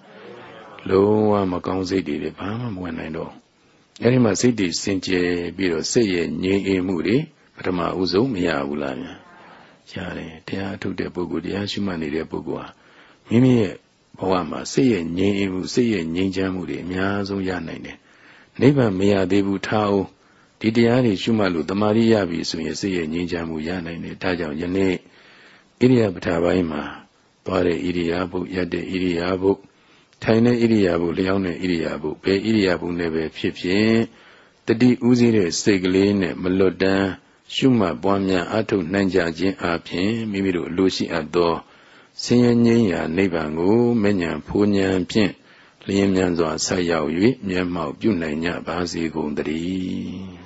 လုံးဝမကောင်းစိတ်တွေဘာမှမဝင်နိုင်တော့အဲဒီမှာစိတ်တွေစင်ကြယ်ပြီးတော့စိတ်ရဲ့ငြိမ်အေးမှုတွေပထမဦးဆုံးမရဘူးလားဗျာရတယ်တရားထုတ်တဲ့ပုဂ္ဂိုလ်တရားရှုမှတ်နေတဲ့ပုဂ္ဂိုလ်ဟာမိမိရဲ့ ဘဝမှာစိတ်ရဲ့ငြိမ်အေးမှုစိတ်ရဲ့ငြိမ်ချမ်းမှုတွေအများဆုံးရနိုင်တယ်နိဗ္ဗာန်မရသေးဘူးထားအောင်ဒီတရားတွေရှုမှတ်လို့တမာရိရပြီဆိုရင်စိတ်ရဲ့ငြိမ်းချမ်းမှုရနိုင်တယ်ဒါကြောင့်ယနေ့ဣရိယာပဋ္ဌာပိုင်းမှာသွားတဲ့ဣရိယာပုရတဲ့ဣရိယာပုထိုင်တဲ့ဣရိယာပုလျောင်းတဲ့ဣရိယာပုဘယ်ဣရိယာပုနဲ့ပဲဖြစ်ဖြစ်တတိဥစည်းတဲ့စိတ်ကလေးနဲ့မလွတ်တမ်းရှုမှတ်ပွားများအထုတ်နိုင်ကြခြင်းအပြင်မိမိတို့လိုရှိအပ်သော ဆင်းရဲငြိမ်းရာနိဗ္ဗာန်ကိုမဉ္ဇဉ်ဖူးဉဏ်ဖြင့်လျင်မြန်စွာဆက်ရောက်၍မျက်မှောက်ပြုနိုင်ကြပါစေကုန်သတည်း